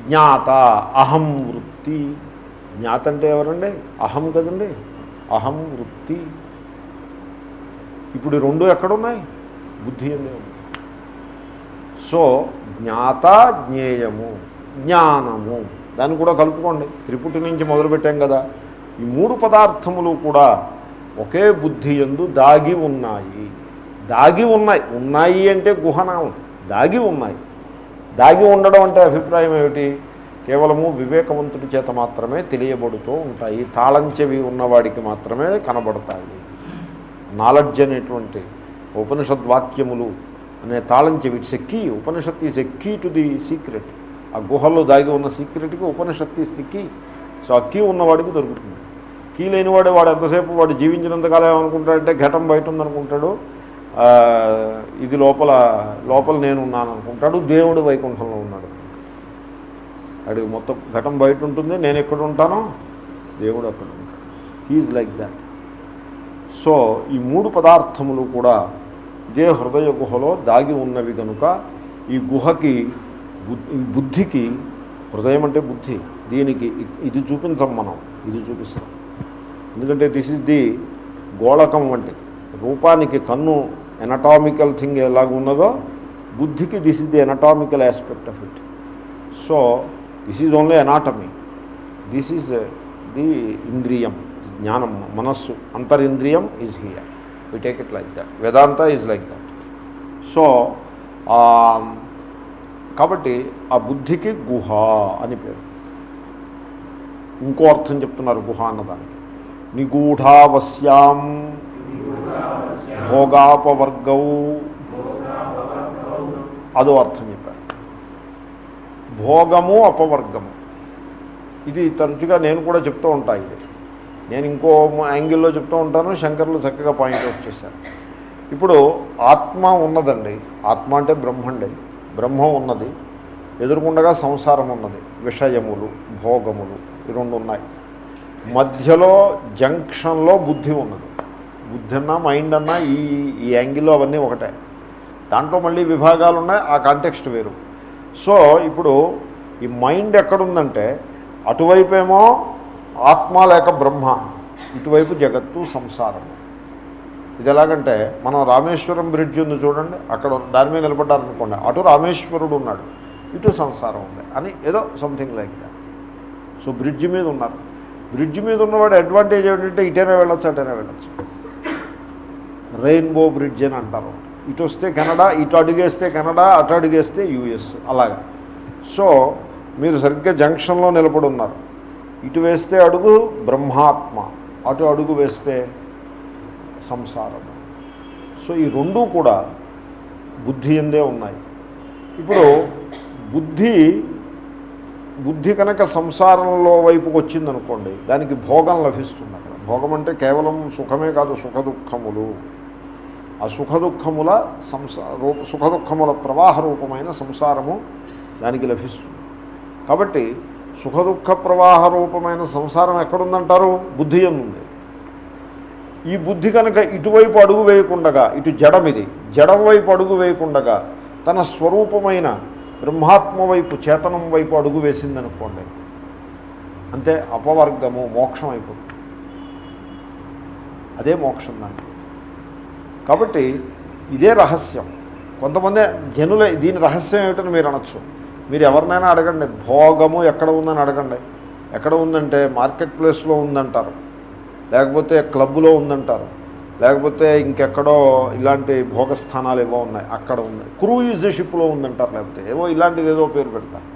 జ్ఞాత అహం వృత్తి. వృత్తి జ్ఞాత అంటే ఎవరండి? అహం కదండి. అహం వృత్తి. ఇప్పుడు రెండు ఎక్కడున్నాయి? బుద్ధి అనే ఉంది. సో జ్ఞాత జ్ఞేయము జ్ఞానము. దాన్ని కూడా కలుపుకోండి. త్రిపుటి నుంచి మొదలుపెట్టాం కదా. ఈ మూడు పదార్థములు కూడా ఒకే బుద్ధి ఎందు దాగి ఉన్నాయి. దాగి ఉన్నాయి. ఉన్నాయి అంటే గుహనామం దాగి ఉన్నాయి. దాగి ఉండడం అంటే అభిప్రాయం ఏమిటి? కేవలము వివేకవంతుడి చేత మాత్రమే తెలియబడుతూ ఉంటాయి. తాళం చెవి ఉన్నవాడికి మాత్రమే కనబడతాయి. నాలెడ్జ్ అనేటువంటి ఉపనిషద్వాక్యములు అనే తాళం చెవి it's a key Upanishad is a key to the secret. ఆ గుహల్లో దాగి ఉన్న సీక్రెట్కి Upanishad is the key. So ఆ కీ ఉన్నవాడికి దొరుకుతుంది. కీ లేనివాడు వాడు ఎంతసేపు వాడు జీవించినంతకాలం ఏమనుకుంటాడంటే ఘటం బయట ఉందనుకుంటాడు ఇది లోపల లోపల నేను ఉన్నాను అనుకుంటాడు దేవుడు వైకుంఠంలో ఉన్నాడు. అడిగి మొత్తం ఘటం బయట ఉంటుంది నేను ఎక్కడ ఉంటానో? దేవుడు అక్కడ ఉంటాడు. హీఈ్ లైక్ దాట్ సో ఈ మూడు పదార్థములు కూడా ఇదే హృదయ గుహలో దాగి ఉన్నవి కనుక ఈ గుహకి బుద్ధికి హృదయం అంటే బుద్ధి. దీనికి ఇది చూపించం మనం ఇది చూపిస్తాం. ఎందుకంటే దిస్ ఇస్ ది గోళకం వంటిది. రూపానికి కన్ను ఎనటామికల్ థింగ్ ఎలాగ ఉన్నదో బుద్ధికి this is the anatomical aspect of it so this is only anatomy this is the ఇంద్రియం జ్ఞానం మనస్సు అంతరింద్రియం is here we take it like that Vedanta is like that so కాబట్టి ఆ బుద్ధికి గుహ అని పేరు. ఇంకో అర్థం చెప్తున్నారు గుహ అన్నదానికి. నిగూఢావస్యాం భోగాపవర్గౌ. అదో అర్థం చెప్పారు భోగము అపవర్గము. ఇది తరచుగా నేను కూడా చెప్తూ ఉంటా ఇది. నేను ఇంకో యాంగిల్లో చెప్తూ ఉంటాను శంకర్లు చక్కగా పాయింట్ అవుట్ చేశారు. ఇప్పుడు ఆత్మ ఉన్నదండి. ఆత్మ అంటే బ్రహ్మండి. బ్రహ్మం ఉన్నది. ఎదురుకుండగా సంసారం ఉన్నది. విషయములు భోగములు ఈ రెండు ఉన్నాయి. మధ్యలో జంక్షన్లో బుద్ధి ఉన్నది. బుద్ధి అన్నా మైండ్ అన్నా ఈ ఈ యాంగిల్లో అవన్నీ ఒకటే. దాంట్లో మళ్ళీ విభాగాలు ఉన్నాయి ఆ కాంటెక్స్ట్ వేరు. సో ఇప్పుడు ఈ మైండ్ ఎక్కడుందంటే అటువైపేమో ఆత్మ లేక బ్రహ్మ ఇటువైపు జగత్తు సంసారం. ఇది ఎలాగంటే మనం రామేశ్వరం బ్రిడ్జ్ ఉంది చూడండి అక్కడ దాని మీద నిలబడ్డారనుకోండి అటు రామేశ్వరుడు ఉన్నాడు ఇటు సంసారం ఉంది అని ఏదో something like that so bridge మీద ఉన్నారు. బ్రిడ్జ్ మీద ఉన్నవాడు అడ్వాంటేజ్ ఏమిటంటే ఇటైనా వెళ్ళొచ్చు అటైనా వెళ్ళొచ్చు. రెయిన్బో బ్రిడ్జ్ అని అంటారు. ఇటు వస్తే కెనడా ఇటు అడుగేస్తే కెనడా అటు అడుగేస్తే యూఎస్ అలాగా. సో మీరు సరిగ్గా జంక్షన్లో నిలబడి ఉన్నారు. ఇటు వేస్తే అడుగు బ్రహ్మాత్మ అటు అడుగు వేస్తే సంసారం. సో ఈ రెండూ కూడా బుద్ధి ఎందే ఉన్నాయి. ఇప్పుడు బుద్ధి బుద్ధి కనుక సంసారంలో వైపుకి వచ్చిందనుకోండి దానికి భోగం లభిస్తుంది అక్కడ. భోగం అంటే కేవలం సుఖమే కాదు సుఖ దుఃఖములు. ఆ సుఖదుఖముల సంసా రూప సుఖదుఖముల ప్రవాహ రూపమైన సంసారము దానికి లభిస్తుంది. కాబట్టి సుఖదుఖ ప్రవాహ రూపమైన సంసారం ఎక్కడుందంటారు? బుద్ధి ఉంది ఈ బుద్ధి కనుక ఇటువైపు అడుగు వేయకుండగా ఇటు జడమిది జడం వైపు అడుగు వేయకుండగా తన స్వరూపమైన బ్రహ్మాత్మ వైపు చేతనం వైపు అడుగు వేసిందనుకోండి అంతే అపవర్గము మోక్షం అయిపోతుంది. అదే మోక్షం దానికి. కాబట్టి ఇదే రహస్యం. కొంతమంది జనులే దీని రహస్యం ఏమిటని మీరు అనొచ్చు. మీరు ఎవరినైనా అడగండి భోగము ఎక్కడ ఉందని అడగండి. ఎక్కడ ఉందంటే మార్కెట్ ప్లేస్లో ఉందంటారు. లేకపోతే క్లబ్లో ఉందంటారు. లేకపోతే ఇంకెక్కడో ఇలాంటి భోగస్థానాలు ఏవో ఉన్నాయి అక్కడ ఉంది. క్రూయిజ్ షిప్లో ఉందంటారు లేకపోతే ఏవో ఇలాంటిది ఏదో పేరు పెడతారు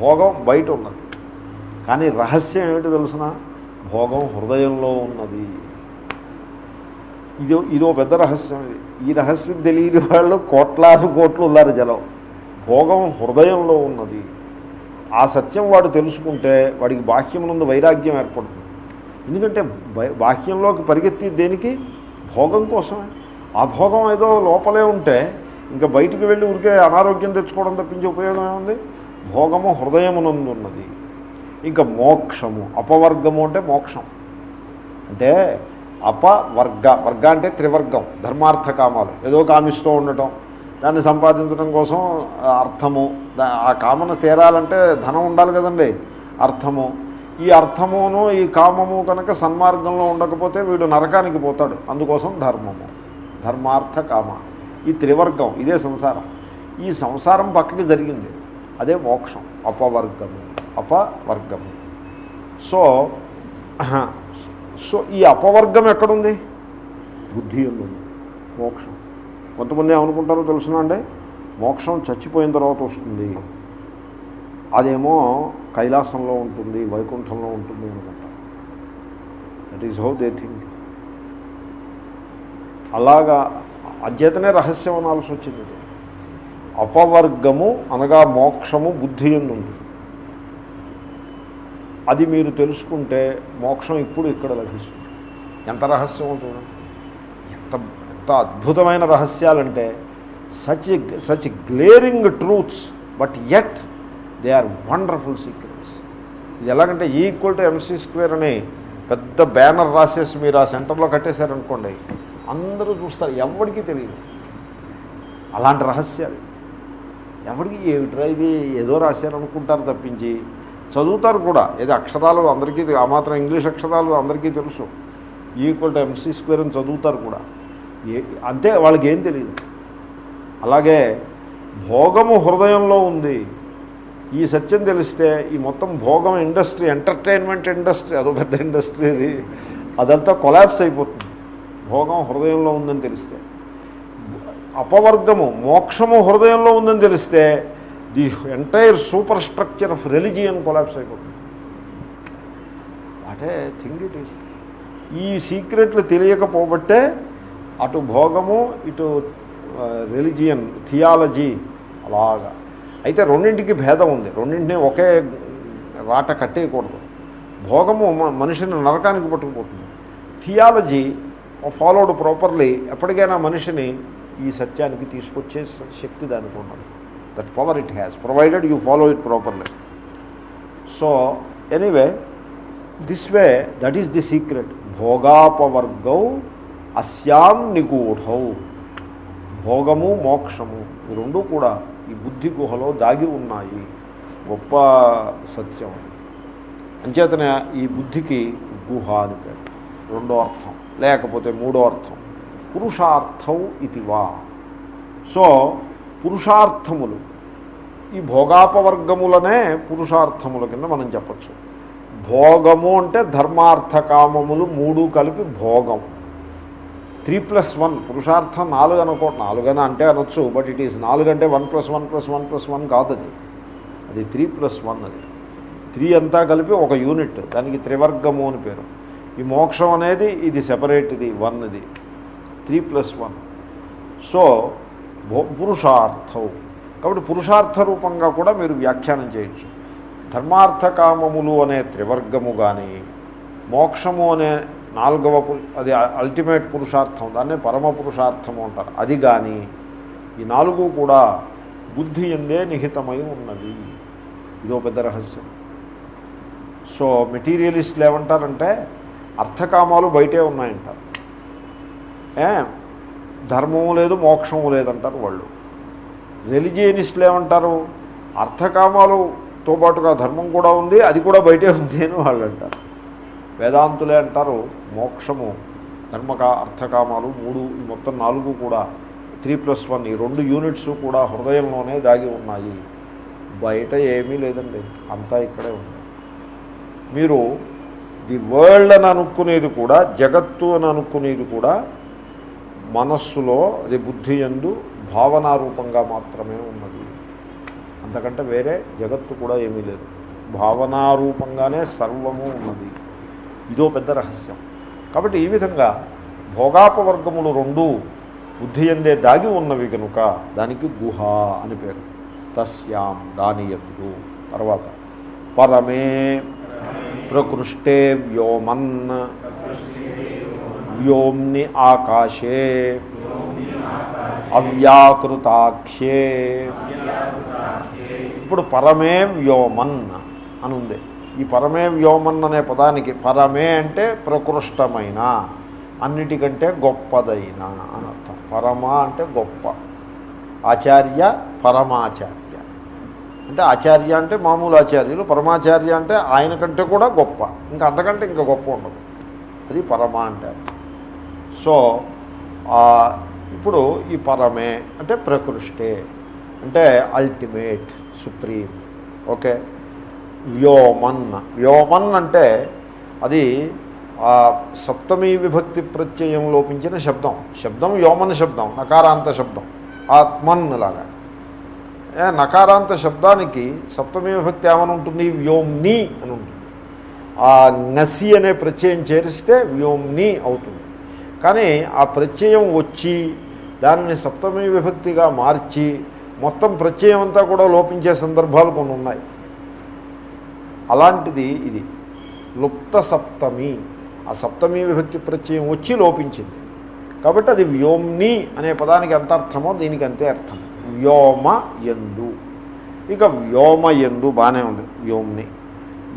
భోగం బయట ఉన్నది. కానీ రహస్యం ఏమిటి తెలుసిన? భోగం హృదయంలో ఉన్నది. ఇది ఇదో పెద్ద రహస్యం ఇది. ఈ రహస్యం తెలియని వాళ్ళు కోట్లాది కోట్లు ఉన్నారు జలం భోగం హృదయంలో ఉన్నది. ఆ సత్యం వాడు తెలుసుకుంటే వాడికి బాహ్యం నుండి వైరాగ్యం ఏర్పడుతుంది. ఎందుకంటే బాహ్యంలోకి పరిగెత్తి దేనికి? భోగం కోసమే. ఆ భోగం ఏదో లోపలే ఉంటే ఇంకా బయటికి వెళ్ళి ఉరికే అనారోగ్యం తెచ్చుకోవడం తప్పించే ఉపయోగం ఏముంది? భోగము హృదయమునందున్నది. ఇంకా మోక్షము అపవర్గము అంటే మోక్షం. అంటే అపవర్గ వర్గ. అంటే త్రివర్గం ధర్మార్థ కామాలు ఏదో కామిస్తూ ఉండటం. దాన్ని సంపాదించడం కోసం అర్థము. ఆ కామను తీరాలంటే ధనం ఉండాలి కదండి. అర్థము. ఈ అర్థమును ఈ కామము కనుక సన్మార్గంలో ఉండకపోతే వీడు నరకానికి పోతాడు. అందుకోసం ధర్మము. ధర్మార్థ కామ ఈ త్రివర్గం ఇదే సంసారం. ఈ సంసారం పక్కకి జరిగింది. అదే మోక్షం. అపవర్గము. అపవర్గము. సో సో ఈ అపవర్గం ఎక్కడుంది? బుద్ధి ఉంది మోక్షం. కొంతమంది ఏమనుకుంటారో తెలుసునా అండి? మోక్షం చచ్చిపోయిన తర్వాత వస్తుంది. అదేమో కైలాసంలో ఉంటుంది వైకుంఠంలో ఉంటుంది అనుకుంటారు. That is how they think అలాగా అధ్యతనే రహస్యం అనాల్సి వచ్చింది. అపవర్గము అనగా మోక్షము బుద్ధి ఉంది అది మీరు తెలుసుకుంటే మోక్షం ఇప్పుడు ఇక్కడ లభిస్తుంది. ఎంత రహస్యమో చూడండి. ఎంత ఎంత అద్భుతమైన రహస్యాలంటే such such glaring truths but at they are wonderful secrets ఇది ఎలాగంటే ఈక్వల్ టు ఎంసీ స్క్వేర్ అని పెద్ద బ్యానర్ రాసేసి మీరు ఆ సెంటర్లో కట్టేశారనుకోండి అందరూ చూస్తారు ఎవరికీ తెలియదు. అలాంటి రహస్యాలు. ఎవరికి ఏమిట్రా ఇది? ఏదో రాశారనుకుంటారు తప్పించి. చదువుతారు కూడా. ఏదో అక్షరాలు అందరికీ ఆ మాత్రం ఇంగ్లీష్ అక్షరాలు అందరికీ తెలుసు. ఈక్వల్ టు ఎంసీ స్క్వేర్ అని చదువుతారు కూడా. ఏ అంతే వాళ్ళకి ఏం తెలియదు అలాగే భోగము హృదయంలో ఉంది. ఈ సత్యం తెలిస్తే ఈ మొత్తం భోగం ఇండస్ట్రీ ఎంటర్టైన్మెంట్ ఇండస్ట్రీ అదో పెద్ద ఇండస్ట్రీ అది అదంతా కొలాబ్స్ అయిపోతుంది. భోగం హృదయంలో ఉందని తెలిస్తే. అపవర్గము మోక్షము హృదయంలో ఉందని తెలిస్తే the entire superstructure of religion collapse అయిపోతుంది. What a thing it is. ఈ సీక్రెట్లు తెలియకపోబట్టే అటు భోగము ఇటు రిలిజియన్ థియాలజీ అలాగా. అయితే రెండింటికి భేదం ఉంది. రెండింటిని ఒకే రాట కట్టేయకూడదు. భోగము మనిషిని నరకానికి పట్టుకుపోతుంది. థియాలజీ ఫాలోడ్ ప్రాపర్లీ ఎప్పటికైనా మనిషిని ఈ సత్యానికి తీసుకొచ్చే శక్తి దానికి ఉండదు that power it has provided you follow it properly so anyway this way that is the secret భోగాపవర్గౌ అస్యాం నిగూఢౌ భోగము మోక్షము ఈ రెండు కూడా ఈ బుద్ధి గుహలో దాగి ఉన్నాయి. గొప్ప సత్యం. అంచేతనే ఈ బుద్ధికి గుహ అని పేరు. రెండో అర్థం. లేకపోతే మూడో అర్థం. పురుషార్థం ఇతివా సో పురుషార్థములు. ఈ భోగాపవర్గములనే పురుషార్థముల కింద మనం చెప్పచ్చు. భోగము అంటే ధర్మార్థ కామములు మూడు కలిపి భోగం. త్రీ ప్లస్ వన్ పురుషార్థం నాలుగు అనుకో నాలుగని అంటే అనొచ్చు బట్ ఇట్ ఈస్ నాలుగు అంటే one plus one plus one plus one కాదు అది. అది త్రీ ప్లస్ వన్ అది. త్రీ అంతా కలిపి ఒక యూనిట్ దానికి త్రివర్గము అని పేరు. ఈ మోక్షం అనేది ఇది సెపరేట్ ఇది వన్ ఇది త్రీ ప్లస్ వన్. సో పురుషార్థం కాబట్టి పురుషార్థ రూపంగా కూడా మీరు వ్యాఖ్యానం చేయొచ్చు. ధర్మార్థకామములు అనే త్రివర్గము కానీ మోక్షము అనే నాలుగవ అది అల్టిమేట్ పురుషార్థం దాన్నే పరమ పురుషార్థము అంటారు. అది కానీ ఈ నాలుగు కూడా బుద్ధి ఎందే నిహితమై ఉన్నది ఇదో పెద్ద రహస్యం. సో మెటీరియలిస్టులు ఏమంటారంటే అర్థకామాలు బయటే ఉన్నాయంటారు. ఏ? ధర్మము లేదు మోక్షము లేదంటారు వాళ్ళు. రిలిజియనిస్టులు ఏమంటారు? అర్థకామాలతో పాటుగా ధర్మం కూడా ఉంది అది కూడా బయటే ఉంది అని వాళ్ళు అంటారు. వేదాంతులే అంటారు మోక్షము ధర్మక అర్థకామాలు మూడు ఈ మొత్తం నాలుగు కూడా త్రీ ప్లస్ వన్ ఈ రెండు యూనిట్స్ కూడా హృదయంలోనే దాగి ఉన్నాయి. బయట ఏమీ లేదండి అంతా ఇక్కడే ఉంది. మీరు ది వరల్డ్ అని అనుకునేది కూడా జగత్తు అని అనుకునేది కూడా మనస్సులో అది బుద్ధి ఎందు భావనారూపంగా మాత్రమే ఉన్నది. అంతకంటే వేరే జగత్తు కూడా ఏమీ లేదు. భావనారూపంగానే సర్వము ఉన్నది. ఇదో పెద్ద రహస్యం. కాబట్టి ఈ విధంగా భోగాపవర్గములు రెండు బుద్ధి ఎందే దాగి ఉన్నవి కనుక దానికి గుహ అని పేరు. తస్యాం దాని ఎందు తర్వాత పరమే ప్రకృష్టే వ్యోమన్. వ్యోమ్ని ఆకాశే అవ్యాకృతాఖ్యే ఇప్పుడు పరమే వ్యోమన్ అని ఉంది ఈ పరమే వ్యోమన్ అనే పదానికి పరమే అంటే ప్రకృష్టమైన అన్నిటికంటే గొప్పదైన అని అర్థం. పరమ అంటే గొప్ప ఆచార్య పరమాచార్య. అంటే ఆచార్య అంటే మామూలు ఆచార్యులు పరమాచార్య అంటే ఆయన కంటే కూడా గొప్ప. ఇంకా అంతకంటే ఇంకా గొప్ప ఉండదు. అది పరమ అంటే సో ఇప్పుడు ఈ పరమే అంటే ప్రకృష్టే అంటే అల్టిమేట్ సుప్రీం ఓకే? వ్యోమన్ వ్యోమన్ అంటే అది ఆ సప్తమీ విభక్తి ప్రత్యయం లోపించిన శబ్దం. శబ్దం వ్యోమన్ శబ్దం నకారాంత శబ్దం ఆత్మన్ లాగా. నకారాంత శబ్దానికి సప్తమీ విభక్తి ఏమని ఉంటుంది వ్యోమ్ని అని ఉంటుంది ఆ నసి అనే ప్రత్యయం చేరిస్తే వ్యోమ్ని అవుతుంది. కానీ ఆ ప్రత్యయం వచ్చి దానిని సప్తమి విభక్తిగా మార్చి మొత్తం ప్రత్యయం అంతా కూడా లోపించే సందర్భాలు కొన్ని ఉన్నాయి. అలాంటిది ఇది లుప్త సప్తమి. ఆ సప్తమి విభక్తి ప్రత్యయం వచ్చి లోపించింది. కాబట్టి అది వ్యోమ్ని అనే పదానికి ఎంత అర్థమో దీనికి అంతే అర్థం. వ్యోమ ఎందు ఇక వ్యోమ ఎందు బాగానే ఉంది వ్యోమ్ని.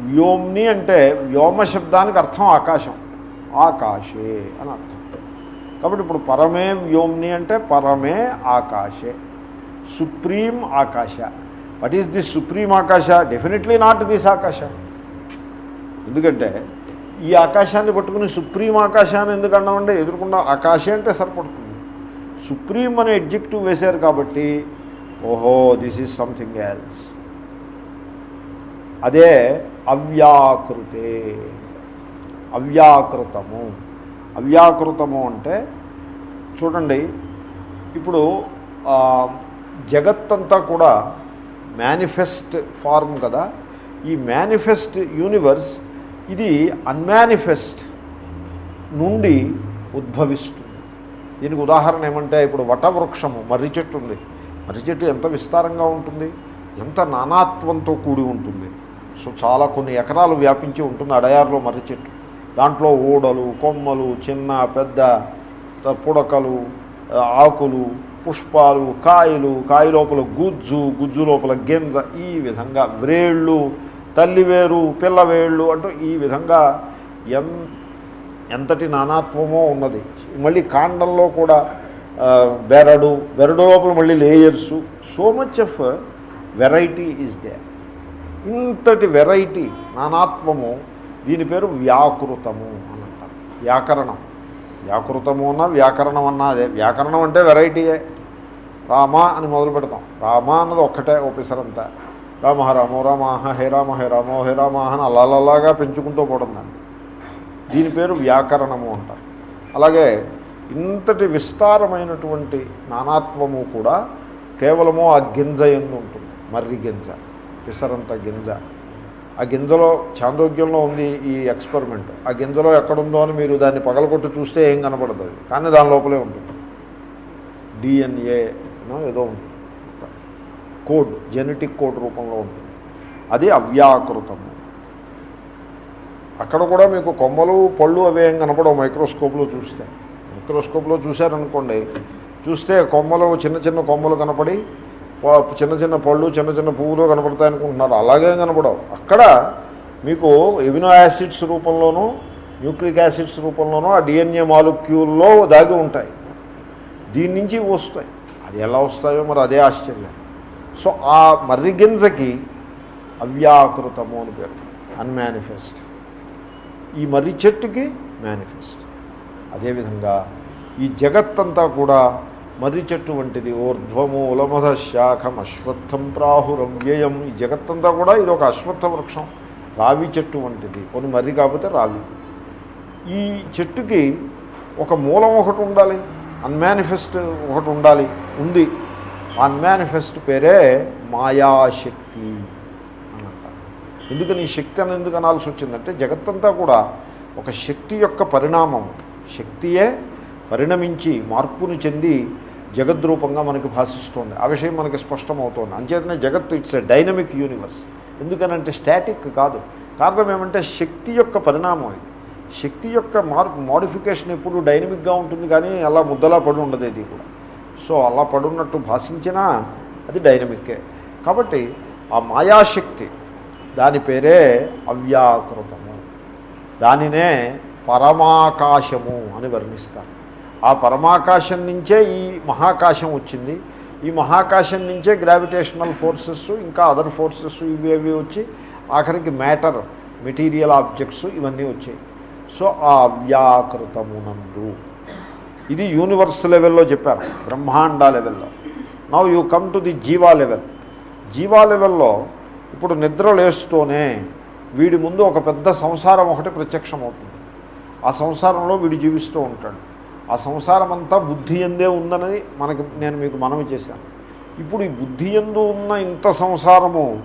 వ్యోమ్ని అంటే వ్యోమ శబ్దానికి అర్థం ఆకాశం. ఆకాశే అని అర్థం. కాబట్టి ఇప్పుడు పరమే వ్యోమ్ని అంటే పరమే ఆకాశే. Supreme akasha. What is this supreme akasha? Definitely not this akasha. ఎందుకంటే ఈ ఆకాశాన్ని పట్టుకుని సుప్రీం ఆకాశాన్ని ఎందుకు అన్నామంటే ఎదుర్కొన్న ఆకాశే అంటే సరిపడుతుంది. సుప్రీం అనే ఎడ్జెక్టివ్ వేశారు కాబట్టి ఓహో దిస్ ఈజ్ సంథింగ్ ఎల్స్ అదే అవ్యాకృతే. అవ్యాకృతము. అవ్యాకృతము అంటే చూడండి ఇప్పుడు జగత్తంతా కూడా మేనిఫెస్ట్ ఫార్మ్ కదా. ఈ మేనిఫెస్ట్ యూనివర్స్ ఇది అన్మానిఫెస్ట్ నుండి ఉద్భవిస్తుంది. దీనికి ఉదాహరణ ఏమంటే ఇప్పుడు వటవృక్షము మర్రి చెట్టు ఉంది. మర్రి చెట్టు ఎంత విస్తారంగా ఉంటుంది? ఎంత నానాత్వంతో కూడి ఉంటుంది? సో చాలా కొన్ని ఎకరాలు వ్యాపించి ఉంటుంది అడయారులో మర్రి చెట్టు. దాంట్లో ఊడలు కొమ్మలు చిన్న పెద్ద పుడకలు ఆకులు పుష్పాలు కాయలు కాయ లోపల గుజ్జు గుజ్జు లోపల గింజ ఈ విధంగా వ్రేళ్ళు తల్లివేరు పిల్లవేళ్ళు అంటూ ఈ విధంగా ఎం ఎంతటి నానాత్వమో ఉన్నది. మళ్ళీ కాండంలో కూడా బెరడు బెరడు లోపల మళ్ళీ layers. So much of variety is there. ఇంతటి వెరైటీ నానాత్వము దీని పేరు వ్యాకృతము అని అంటారు వ్యాకరణం. వ్యాకృతము అన్న వ్యాకరణం అన్నా అదే. వ్యాకరణం అంటే వెరైటీయే రామ అని మొదలు పెడతాం. రామ అన్నది ఒక్కటే ఓపెసరంతా రామ రామో రామాహ హే రామ హే రామో హే రామాహ అని అల్లలలాగా పెంచుకుంటూ పోవడం దాన్ని. దీని పేరు వ్యాకరణము అంటారు. అలాగే ఇంతటి విస్తారమైనటువంటి నానాత్వము కూడా కేవలము ఆ గింజ ఎందు ఉంటుంది. మర్రి గింజ పిసరంత గింజ. ఆ గింజలో చాందోగ్యంలో ఉంది ఈ ఎక్స్పెరిమెంట్. ఆ గింజలో ఎక్కడుందో అని మీరు దాన్ని పగలగొట్టి చూస్తే ఏం కనపడదు కానీ దాని లోపలే ఉంటుంది. డిఎన్ఏ ఏదో ఉంటుంది. కోడ్ జెనెటిక్ కోడ్ రూపంలో ఉంటుంది. అది అవ్యాకృతము. అక్కడ కూడా మీకు కొమ్మలు పళ్ళు అవి ఏం కనపడవు మైక్రోస్కోప్లో చూస్తే. మైక్రోస్కోప్లో చూశారనుకోండి చూస్తే కొమ్మలు చిన్న చిన్న కొమ్మలు కనపడి చిన్న చిన్న పళ్ళు చిన్న చిన్న పువ్వులు కనపడతాయి అనుకుంటున్నారు. అలాగే కనపడవు. అక్కడ మీకు ఎమినో యాసిడ్స్ రూపంలోనూ న్యూక్లిక్ యాసిడ్స్ రూపంలోనూ ఆ డిఎన్ఏ మాలిక్యూల్లో దాగి ఉంటాయి. దీని నుంచి వస్తాయి. అది ఎలా వస్తాయో మరి అదే ఆశ్చర్యం. సో ఆ మర్రి గింజకి అవ్యాకృతము అని పేరు. అన్మానిఫెస్ట్. ఈ మర్రి చెట్టుకి మేనిఫెస్ట్. అదేవిధంగా ఈ జగత్తంతా కూడా మర్రి చెట్టు వంటిది. ఊర్ధ్వమూలమధ శాఖం అశ్వత్థం ప్రాహురవ్యయం ఈ జగత్తంతా కూడా ఇది ఒక అశ్వత్థ వృక్షం. రావి చెట్టు వంటిది. కొన్ని మర్రి కాకపోతే రావి. ఈ చెట్టుకి ఒక మూలం ఒకటి ఉండాలి. అన్మానిఫెస్ట్ ఒకటి ఉండాలి. ఉంది. అన్మానిఫెస్ట్ పేరే మాయాశక్తి అని అంటారు ఎందుకని ఈ శక్తి అని ఎందుకు అనాల్సి వచ్చిందంటే జగత్తంతా కూడా ఒక శక్తి యొక్క పరిణామం. శక్తియే పరిణమించి మార్పును చెంది జగద్రూపంగా మనకి భాషిస్తోంది. ఆ విషయం మనకి స్పష్టమవుతోంది. అంచేతనే జగత్తు ఇట్స్ ఎ డైనమిక్ యూనివర్స్ ఎందుకనంటే స్టాటిక్ కాదు. కారణం ఏమంటే శక్తి యొక్క పరిణామం ఇది. శక్తి యొక్క మార్పు మోడిఫికేషన్ ఎప్పుడు డైనమిక్గా ఉంటుంది కానీ అలా ముద్దలా పడి ఉండదు ఇది కూడా. సో అలా పడున్నట్టు భాషించినా అది డైనమిక్కే కాబట్టి ఆ మాయాశక్తి దాని పేరే అవ్యాకృతము. దానినే పరమాకాశము అని వర్ణిస్తారు. ఆ పరమాకాశం నుంచే ఈ మహాకాశం వచ్చింది. ఈ మహాకాశం నుంచే గ్రావిటేషనల్ ఫోర్సెస్ ఇంకా అదర్ ఫోర్సెస్ ఇవి అవి వచ్చి ఆఖరికి మ్యాటర్ మెటీరియల్ ఆబ్జెక్ట్స్ ఇవన్నీ వచ్చాయి. సో ఆ అవ్యాకృతమునందు ఇది యూనివర్స్ లెవెల్లో చెప్పారు బ్రహ్మాండ లెవెల్లో now you come to the jiva level జీవా లెవెల్లో ఇప్పుడు నిద్ర లేస్తూనే వీడి ముందు ఒక పెద్ద సంసారం ఒకటి ప్రత్యక్షమవుతుంది. ఆ సంసారంలో వీడు జీవిస్తూ ఉంటాడు. ఆ సంసారం అంతా బుద్ధి ఎందే ఉందని మనకి నేను మీకు మనవి చేశాను. ఇప్పుడు ఈ బుద్ధి ఎందు ఉన్న ఇంత సంసారము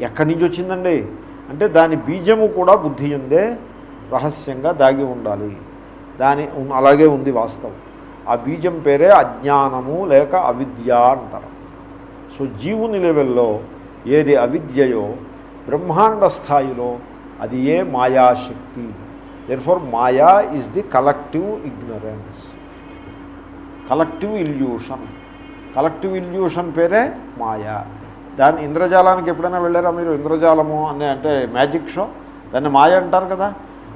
ఎక్కడి నుంచి వచ్చిందండి? అంటే దాని బీజము కూడా బుద్ధి ఎందే రహస్యంగా దాగి ఉండాలి. దాని అలాగే ఉంది వాస్తవం. ఆ బీజం పేరే అజ్ఞానము లేక అవిద్య అంటారు. సో జీవుని లెవెల్లో ఏది అవిద్యయో బ్రహ్మాండ స్థాయిలో అది ఏ మాయాశక్తి? Therefore maya is the collective ignorance collective illusion collective illusion పేరే మాయా దాని ఇంద్రజాలానికి ఎప్పుడైనా వెళ్ళారా మీరు? ఇంద్రజాలము అనే అంటే మ్యాజిక్ షో దాన్ని మాయ అంటారు కదా?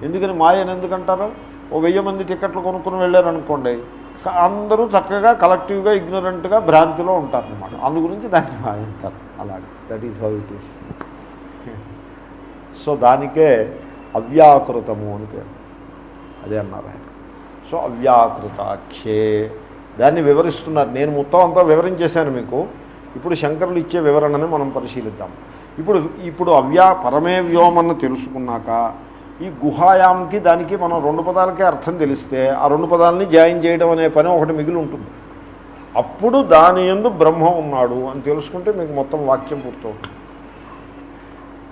ఎందుకని మాయ అని ఓ వెయ్యి మంది టికెట్లు కొనుక్కుని వెళ్ళారు అనుకోండి అందరూ చక్కగా కలెక్టివ్గా ఇగ్నరెంట్గా భ్రాంతిలో ఉంటారనమాట అందు గురించి దాన్ని మాయ అంటారు. అలాగే. That is how it is so దానికే అవ్యాకృతము అని పేరు. అదే అన్నారు ఆయన. సో అవ్యాకృతాఖ్యే. దాన్ని వివరిస్తున్నారు. నేను మొత్తం అంతా వివరించేశాను మీకు. ఇప్పుడు శంకరులు ఇచ్చే వివరణని మనం పరిశీలిద్దాం. ఇప్పుడు ఇప్పుడు అవ్యా పరమే వ్యోమని తెలుసుకున్నాక ఈ గుహాయాంకి దానికి మనం రెండు పదాలకే అర్థం తెలిస్తే ఆ రెండు పదాలని జాయిన్ చేయడం అనే పని ఒకటి మిగిలి ఉంటుంది. అప్పుడు దాని ఎందు బ్రహ్మ ఉన్నాడు అని తెలుసుకుంటే మీకు మొత్తం వాక్యం పూర్తవుతుంది.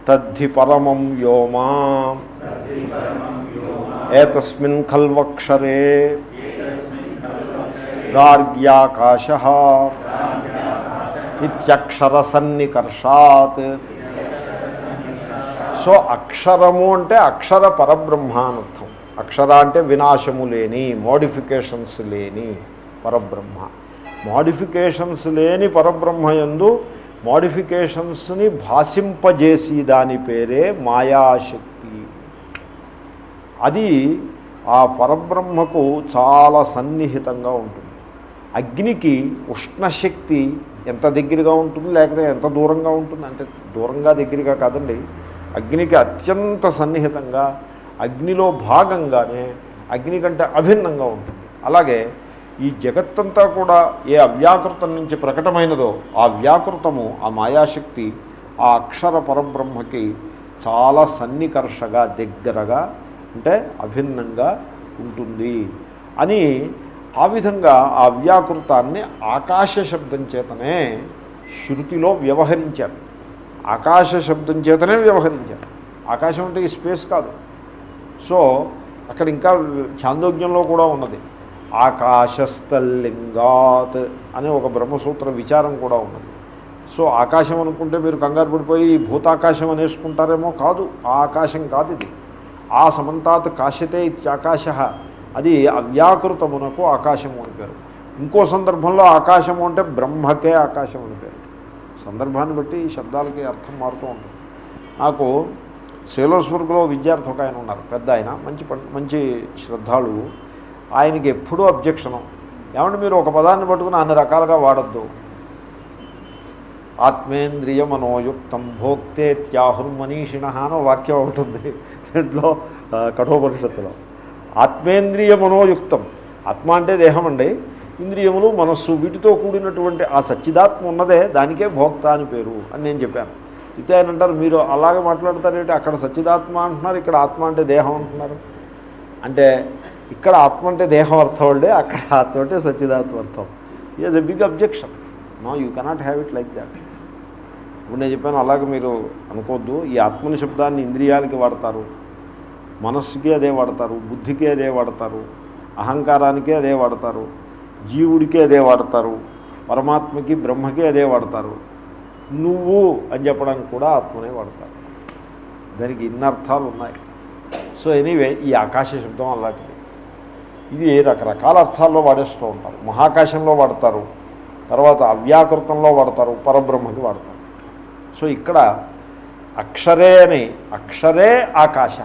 తద్ధి పరమం వ్యోమా ఏతస్మిన్ ఖల్వక్షరే గార్గ్యాకాశ ఇత్యక్షర సన్నికర్షాత్ సో అక్షరము అంటే అక్షర పరబ్రహ్మ అనర్థం అక్షర అంటే వినాశము లేని మోడిఫికేషన్స్ లేని పరబ్రహ్మ. మోడిఫికేషన్స్ లేని పరబ్రహ్మ ఎందు మోడిఫికేషన్స్ని భాషింపజేసి దాని పేరే మాయాశక్తి. అది ఆ పరబ్రహ్మకు చాలా సన్నిహితంగా ఉంటుంది. అగ్నికి ఉష్ణశక్తి ఎంత దగ్గరగా ఉంటుంది లేకపోతే ఎంత దూరంగా ఉంటుంది? అంటే దూరంగా దగ్గరగా కాదండి. అగ్నికి అత్యంత సన్నిహితంగా అగ్నిలో భాగంగానే అగ్ని కంటే అభిన్నంగా ఉంటుంది. అలాగే ఈ జగత్తంతా కూడా ఏ అవ్యాకృతం నుంచి ప్రకటమైనదో ఆ వ్యాకృతము ఆ మాయాశక్తి ఆ అక్షర పరబ్రహ్మకి చాలా సన్నికర్షగా దగ్గరగా అంటే అభిన్నంగా ఉంటుంది అని ఆ విధంగా ఆ వ్యాకృతాన్ని ఆకాశ శబ్దం చేతనే శృతిలో వ్యవహరించారు. ఆకాశ శబ్దం చేతనే వ్యవహరించారు. ఆకాశం అంటే ఈ స్పేస్ కాదు. సో అక్కడ ఇంకా ఛాందోగ్యంలో కూడా ఉన్నది. ఆకాశస్థలింగాత్ అనే ఒక బ్రహ్మసూత్ర విచారం కూడా ఉన్నది. సో ఆకాశం అనుకుంటే మీరు కంగారు పడిపోయి భూతాకాశం అనేసుకుంటారేమో కాదు ఆ ఆకాశం కాదు ఇది. ఆ సమంతాత్ కాశతే ఇత్యాకాశ అది అవ్యాకృతమునకు ఆకాశము అని పేరు. ఇంకో సందర్భంలో ఆకాశము అంటే బ్రహ్మకే ఆకాశం అని పేరు. సందర్భాన్ని బట్టి శబ్దాలకి అర్థం మారుతూ ఉంటుంది. నాకు సేలోస్వర్గ్లో విద్యార్థి ఒక ఆయన ఉన్నారు పెద్ద ఆయన మంచి మంచి శ్రద్ధాళువు. ఆయనకి ఎప్పుడూ అబ్జెక్షను. ఏమంటే మీరు ఒక పదాన్ని పట్టుకుని అన్ని రకాలుగా వాడద్దు. ఆత్మేంద్రియ మనోయుక్తం భోక్తే త్యాహుర్మనీషిణ అని వాక్యం అవుతుంది దీంట్లో కఠోపనిషత్తులో. ఆత్మేంద్రియ మనోయుక్తం ఆత్మ అంటే దేహం అండి. ఇంద్రియములు మనస్సు వీటితో కూడినటువంటి ఆ సచ్చిదాత్మ ఉన్నదే దానికే భోక్త అని పేరు అని నేను చెప్పాను. అయితే ఆయన అంటారు మీరు అలాగే మాట్లాడతారేంటి? అక్కడ సచ్చిదాత్మ అంటున్నారు ఇక్కడ ఆత్మ అంటే దేహం అంటున్నారు. అంటే ఇక్కడ ఆత్మ అంటే దేహం అర్థం అండి అక్కడ ఆత్మ అంటే సచ్చిదాత్మ అర్థం. Is a big objection no you cannot have it like that ఇప్పుడు నేను చెప్పాను అలాగే మీరు అనుకోవద్దు. ఈ ఆత్మని శబ్దాన్ని ఇంద్రియాలకి వాడతారు. మనస్సుకి అదే వాడతారు. బుద్ధికి అదే వాడతారు. అహంకారానికి అదే వాడతారు. జీవుడికి అదే వాడతారు. పరమాత్మకి బ్రహ్మకి అదే వాడతారు. నువ్వు అని చెప్పడానికి కూడా ఆత్మనే వాడతారు. దానికి ఇన్ని అర్థాలు ఉన్నాయి. సో ఎనీవే ఈ ఆకాశ శబ్దం అలాంటిది. ఇది రకరకాల అర్థాల్లో వాడేస్తూ ఉంటారు. మహాకాశంలో వాడతారు. తర్వాత అవ్యాకృతంలో వాడతారు. పరబ్రహ్మకి వాడతారు. సో ఇక్కడ అక్షరే అని అక్షరే ఆకాశ.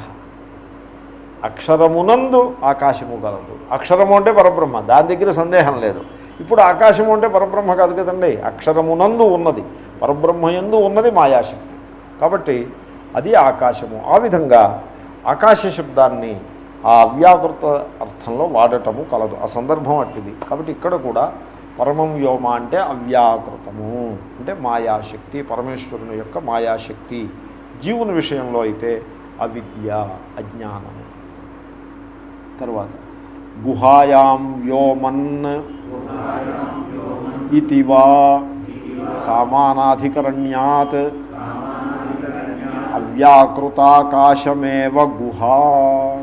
అక్షరమునందు ఆకాశము కలదు. అక్షరము అంటే పరబ్రహ్మ. దాని దగ్గర సందేహం లేదు. ఇప్పుడు ఆకాశము అంటే పరబ్రహ్మ కాదు కదండి. అక్షరమునందు ఉన్నది. పరబ్రహ్మయందు ఉన్నది మాయాశక్తి. కాబట్టి అది ఆకాశము. ఆ విధంగా ఆకాశ శబ్దాన్ని ఆ అవ్యాకృత అర్థంలో వాడటము కలదు. ఆ సందర్భం అట్టిది. కాబట్టి ఇక్కడ కూడా పరమం వ్యోమ అంటే అవ్యాకృతము. అంటే మాయాశక్తి పరమేశ్వరుని యొక్క మాయాశక్తి. జీవుని విషయంలో అయితే అవిద్య అజ్ఞానము తర్వాత గుహాయాం వ్యోమన్ ఇతివా సామానాధికరణ్యాత్ అవ్యాకృతాకాశమేవ గుహా.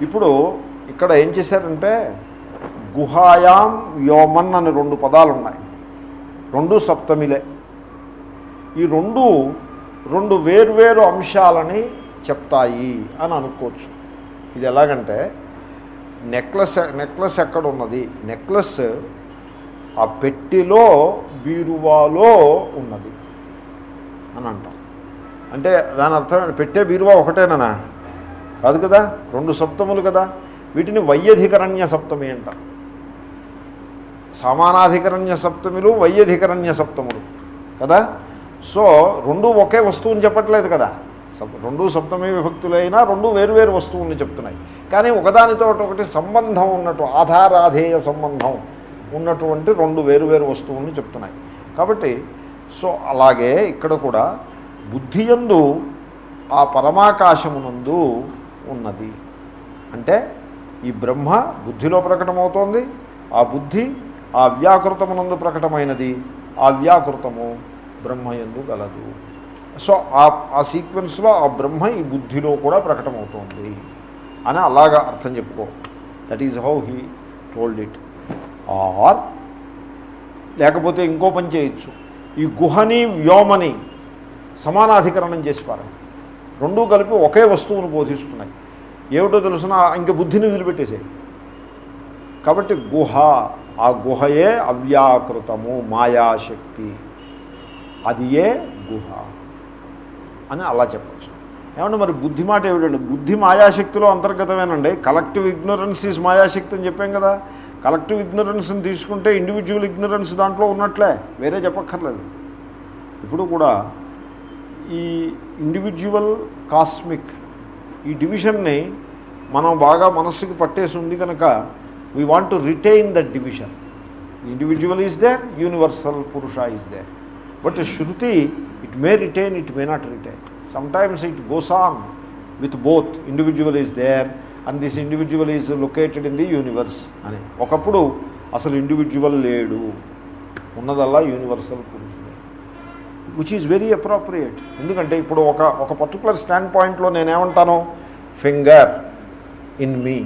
ఇప్పుడు ఇక్కడ ఏం చేశారంటే గుహాయాం వ్యోమన్ అని రెండు పదాలు ఉన్నాయి రెండు సప్తమిలే. ఈ రెండు రెండు వేర్వేరు అంశాలని చెప్తాయి అని అనుకోవచ్చు. ఇది ఎలాగంటే నెక్లెస్ నెక్లెస్ ఎక్కడ ఉన్నది నెక్లెస్ ఆ పెట్టిలో బీరువాలో ఉన్నది. అని అంటాం అంటే దాని అర్థం పెట్టే బీరువా ఒకటేనా? కాదు కదా? రెండు సప్తములు కదా? వీటిని వైయధికరణ్య సప్తమి అంటారు సమానాధికరణ్య సప్తములు వైయధికరణ్య సప్తములు కదా? సో రెండు ఒకే వస్తువుని చెప్పట్లేదు కదా. రెండు సప్తమి విభక్తులైనా రెండు వేరువేరు వస్తువుల్ని చెప్తున్నాయి. కానీ ఒకదానితో ఒకటి సంబంధం ఉన్నట్టు ఆధారాధేయ సంబంధం ఉన్నటువంటి రెండు వేరువేరు వస్తువుల్ని చెప్తున్నాయి. కాబట్టి సో అలాగే ఇక్కడ కూడా బుద్ధియందు ఆ పరమాకాశమునందు ఉన్నది. అంటే ఈ బ్రహ్మ బుద్ధిలో ప్రకటమవుతోంది ఆ బుద్ధి ఆ వ్యాకృతమునందు ప్రకటమైనది ఆ వ్యాకృతము బ్రహ్మయందు గలదు. సో ఆ ఆ సీక్వెన్స్లో ఆ బ్రహ్మ ఈ బుద్ధిలో కూడా ప్రకటమవుతోంది అని అలాగా అర్థం చెప్పుకో. That is how he told it or లేకపోతే ఇంకో పని చేయొచ్చు. ఈ గుహని వ్యోమని సమానాధికరణం చేసి పారా రెండూ కలిపి ఒకే వస్తువును బోధిస్తున్నాయి. ఏమిటో తెలుసిన? ఇంక బుద్ధిని వదిలిపెట్టేసేయి. కాబట్టి గుహ ఆ గుహయే అవ్యాకృతము మాయాశక్తి. అది ఏ గుహ అని అలా చెప్పచ్చు. ఏమంటే మరి బుద్ధి మాట ఏమిటండి? బుద్ధి మాయాశక్తిలో అంతర్గతమేనండి. కలెక్టివ్ ఇగ్నోరెన్స్ ఈజ్ మాయాశక్తి అని చెప్పాం కదా. కలెక్టివ్ ఇగ్నోరెన్స్ని తీసుకుంటే ఇండివిజువల్ ఇగ్నోరెన్స్ దాంట్లో ఉన్నట్లే. వేరే చెప్పక్కర్లేదు. ఇప్పుడు కూడా ఈ ఇండివిజువల్ కాస్మిక్ ఈ డివిజన్ని మనం బాగా మనస్సుకి పట్టేసి ఉంది కనుక we want to retain that division individual is there universal పురుష is there but Shruti it may retain it may not retain sometimes it goes on with both individual is there and this individual is located in the universe అని ఒకప్పుడు అసలు individual లేడు. ఉన్నదల్లా universal పురుషుడే which is very appropriate ఎందుకంటే ఇప్పుడు ఒక ఒక పర్టికులర్ స్టాండ్ పాయింట్లో నేనేమంటాను? Finger in me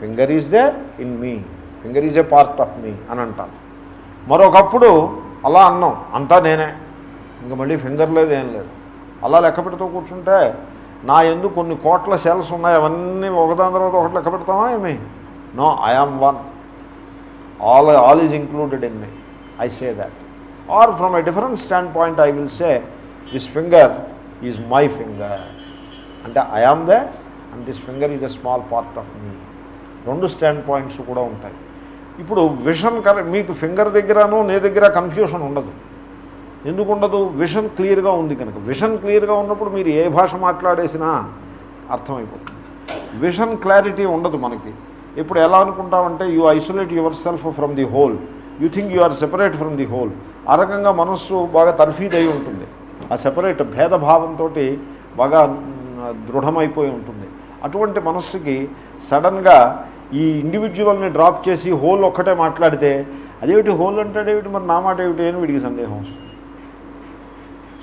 finger is there in me finger is a part of me అని అంటాను. మరొకప్పుడు అలా అన్నాం. అంతా నేనే. ఇంక మళ్ళీ ఫింగర్ లేదు ఏం లేదు. అలా లెక్క పెడుతూ కూర్చుంటే నా ఎందుకు కొన్ని కోట్ల సెల్స్ ఉన్నాయి. అవన్నీ ఒకదాని తర్వాత ఒకటి లెక్క పెడతామా ఏమి? No I am one all all is included in me I say that or from a different stand point I will say this finger is my finger అంటే I am there and this finger is a small part of me రెండు stand points కూడా ఉంటాయి. ఇప్పుడు vision కర మీకు finger దగ్గరనో నీ దగ్గర confusion ఉండదు. ఎందుకు ఉండదు? విషన్ క్లియర్గా ఉంది కనుక. విషన్ క్లియర్గా ఉన్నప్పుడు మీరు ఏ భాష మాట్లాడేసినా అర్థమైపోతుంది. విషన్ క్లారిటీ ఉండదు మనకి. ఇప్పుడు ఎలా అనుకుంటామంటే you isolate yourself from the whole you think you are separate from the whole ఆ రకంగా మనస్సు బాగా తర్ఫీదై ఉంటుంది. ఆ సెపరేట్ భేదభావంతో బాగా దృఢమైపోయి ఉంటుంది. అటువంటి మనస్సుకి సడన్గా ఈ ఇండివిజువల్ని డ్రాప్ చేసి హోల్ ఒక్కటే మాట్లాడితే అదేమిటి హోల్ అంటాడేమిటి మరి నా మాట ఏమిటి అని వీడికి సందేహం వస్తుంది.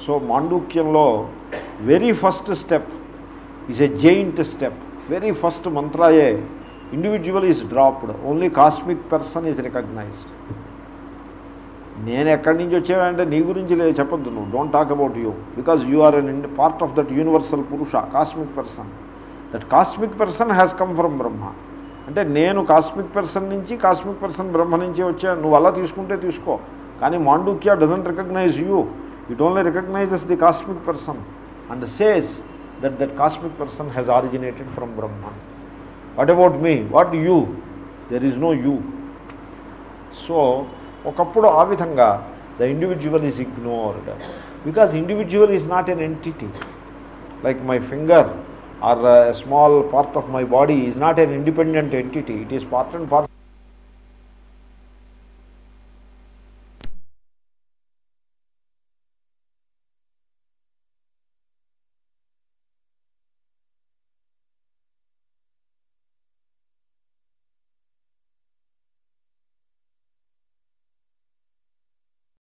So మాండూక్యంలో very first step is a giant step very first మంత్రాయే individual is dropped only cosmic person is recognized నేను ఎక్కడి నుంచి వచ్చావంటే నీ గురించి లేదు చెప్పద్దు నువ్వు. Don't talk about you because you are an part of that universal purusha cosmic person that cosmic person has come from Brahma అంటే నేను కాస్మిక్ పర్సన్ నుంచి కాస్మిక్ పర్సన్ బ్రహ్మ నుంచి వచ్చా. నువ్వు అలా తీసుకుంటే తీసుకో. కానీ Mandukya doesn't recognize you it only recognizes the cosmic person and says that that cosmic person has originated from Brahma what about me what you there is no you so ఒకప్పుడు ఆ విధంగా the individual is ignored. Because individual is not an entity. Like my finger are a small part of my body is not an independent entity. It is part and part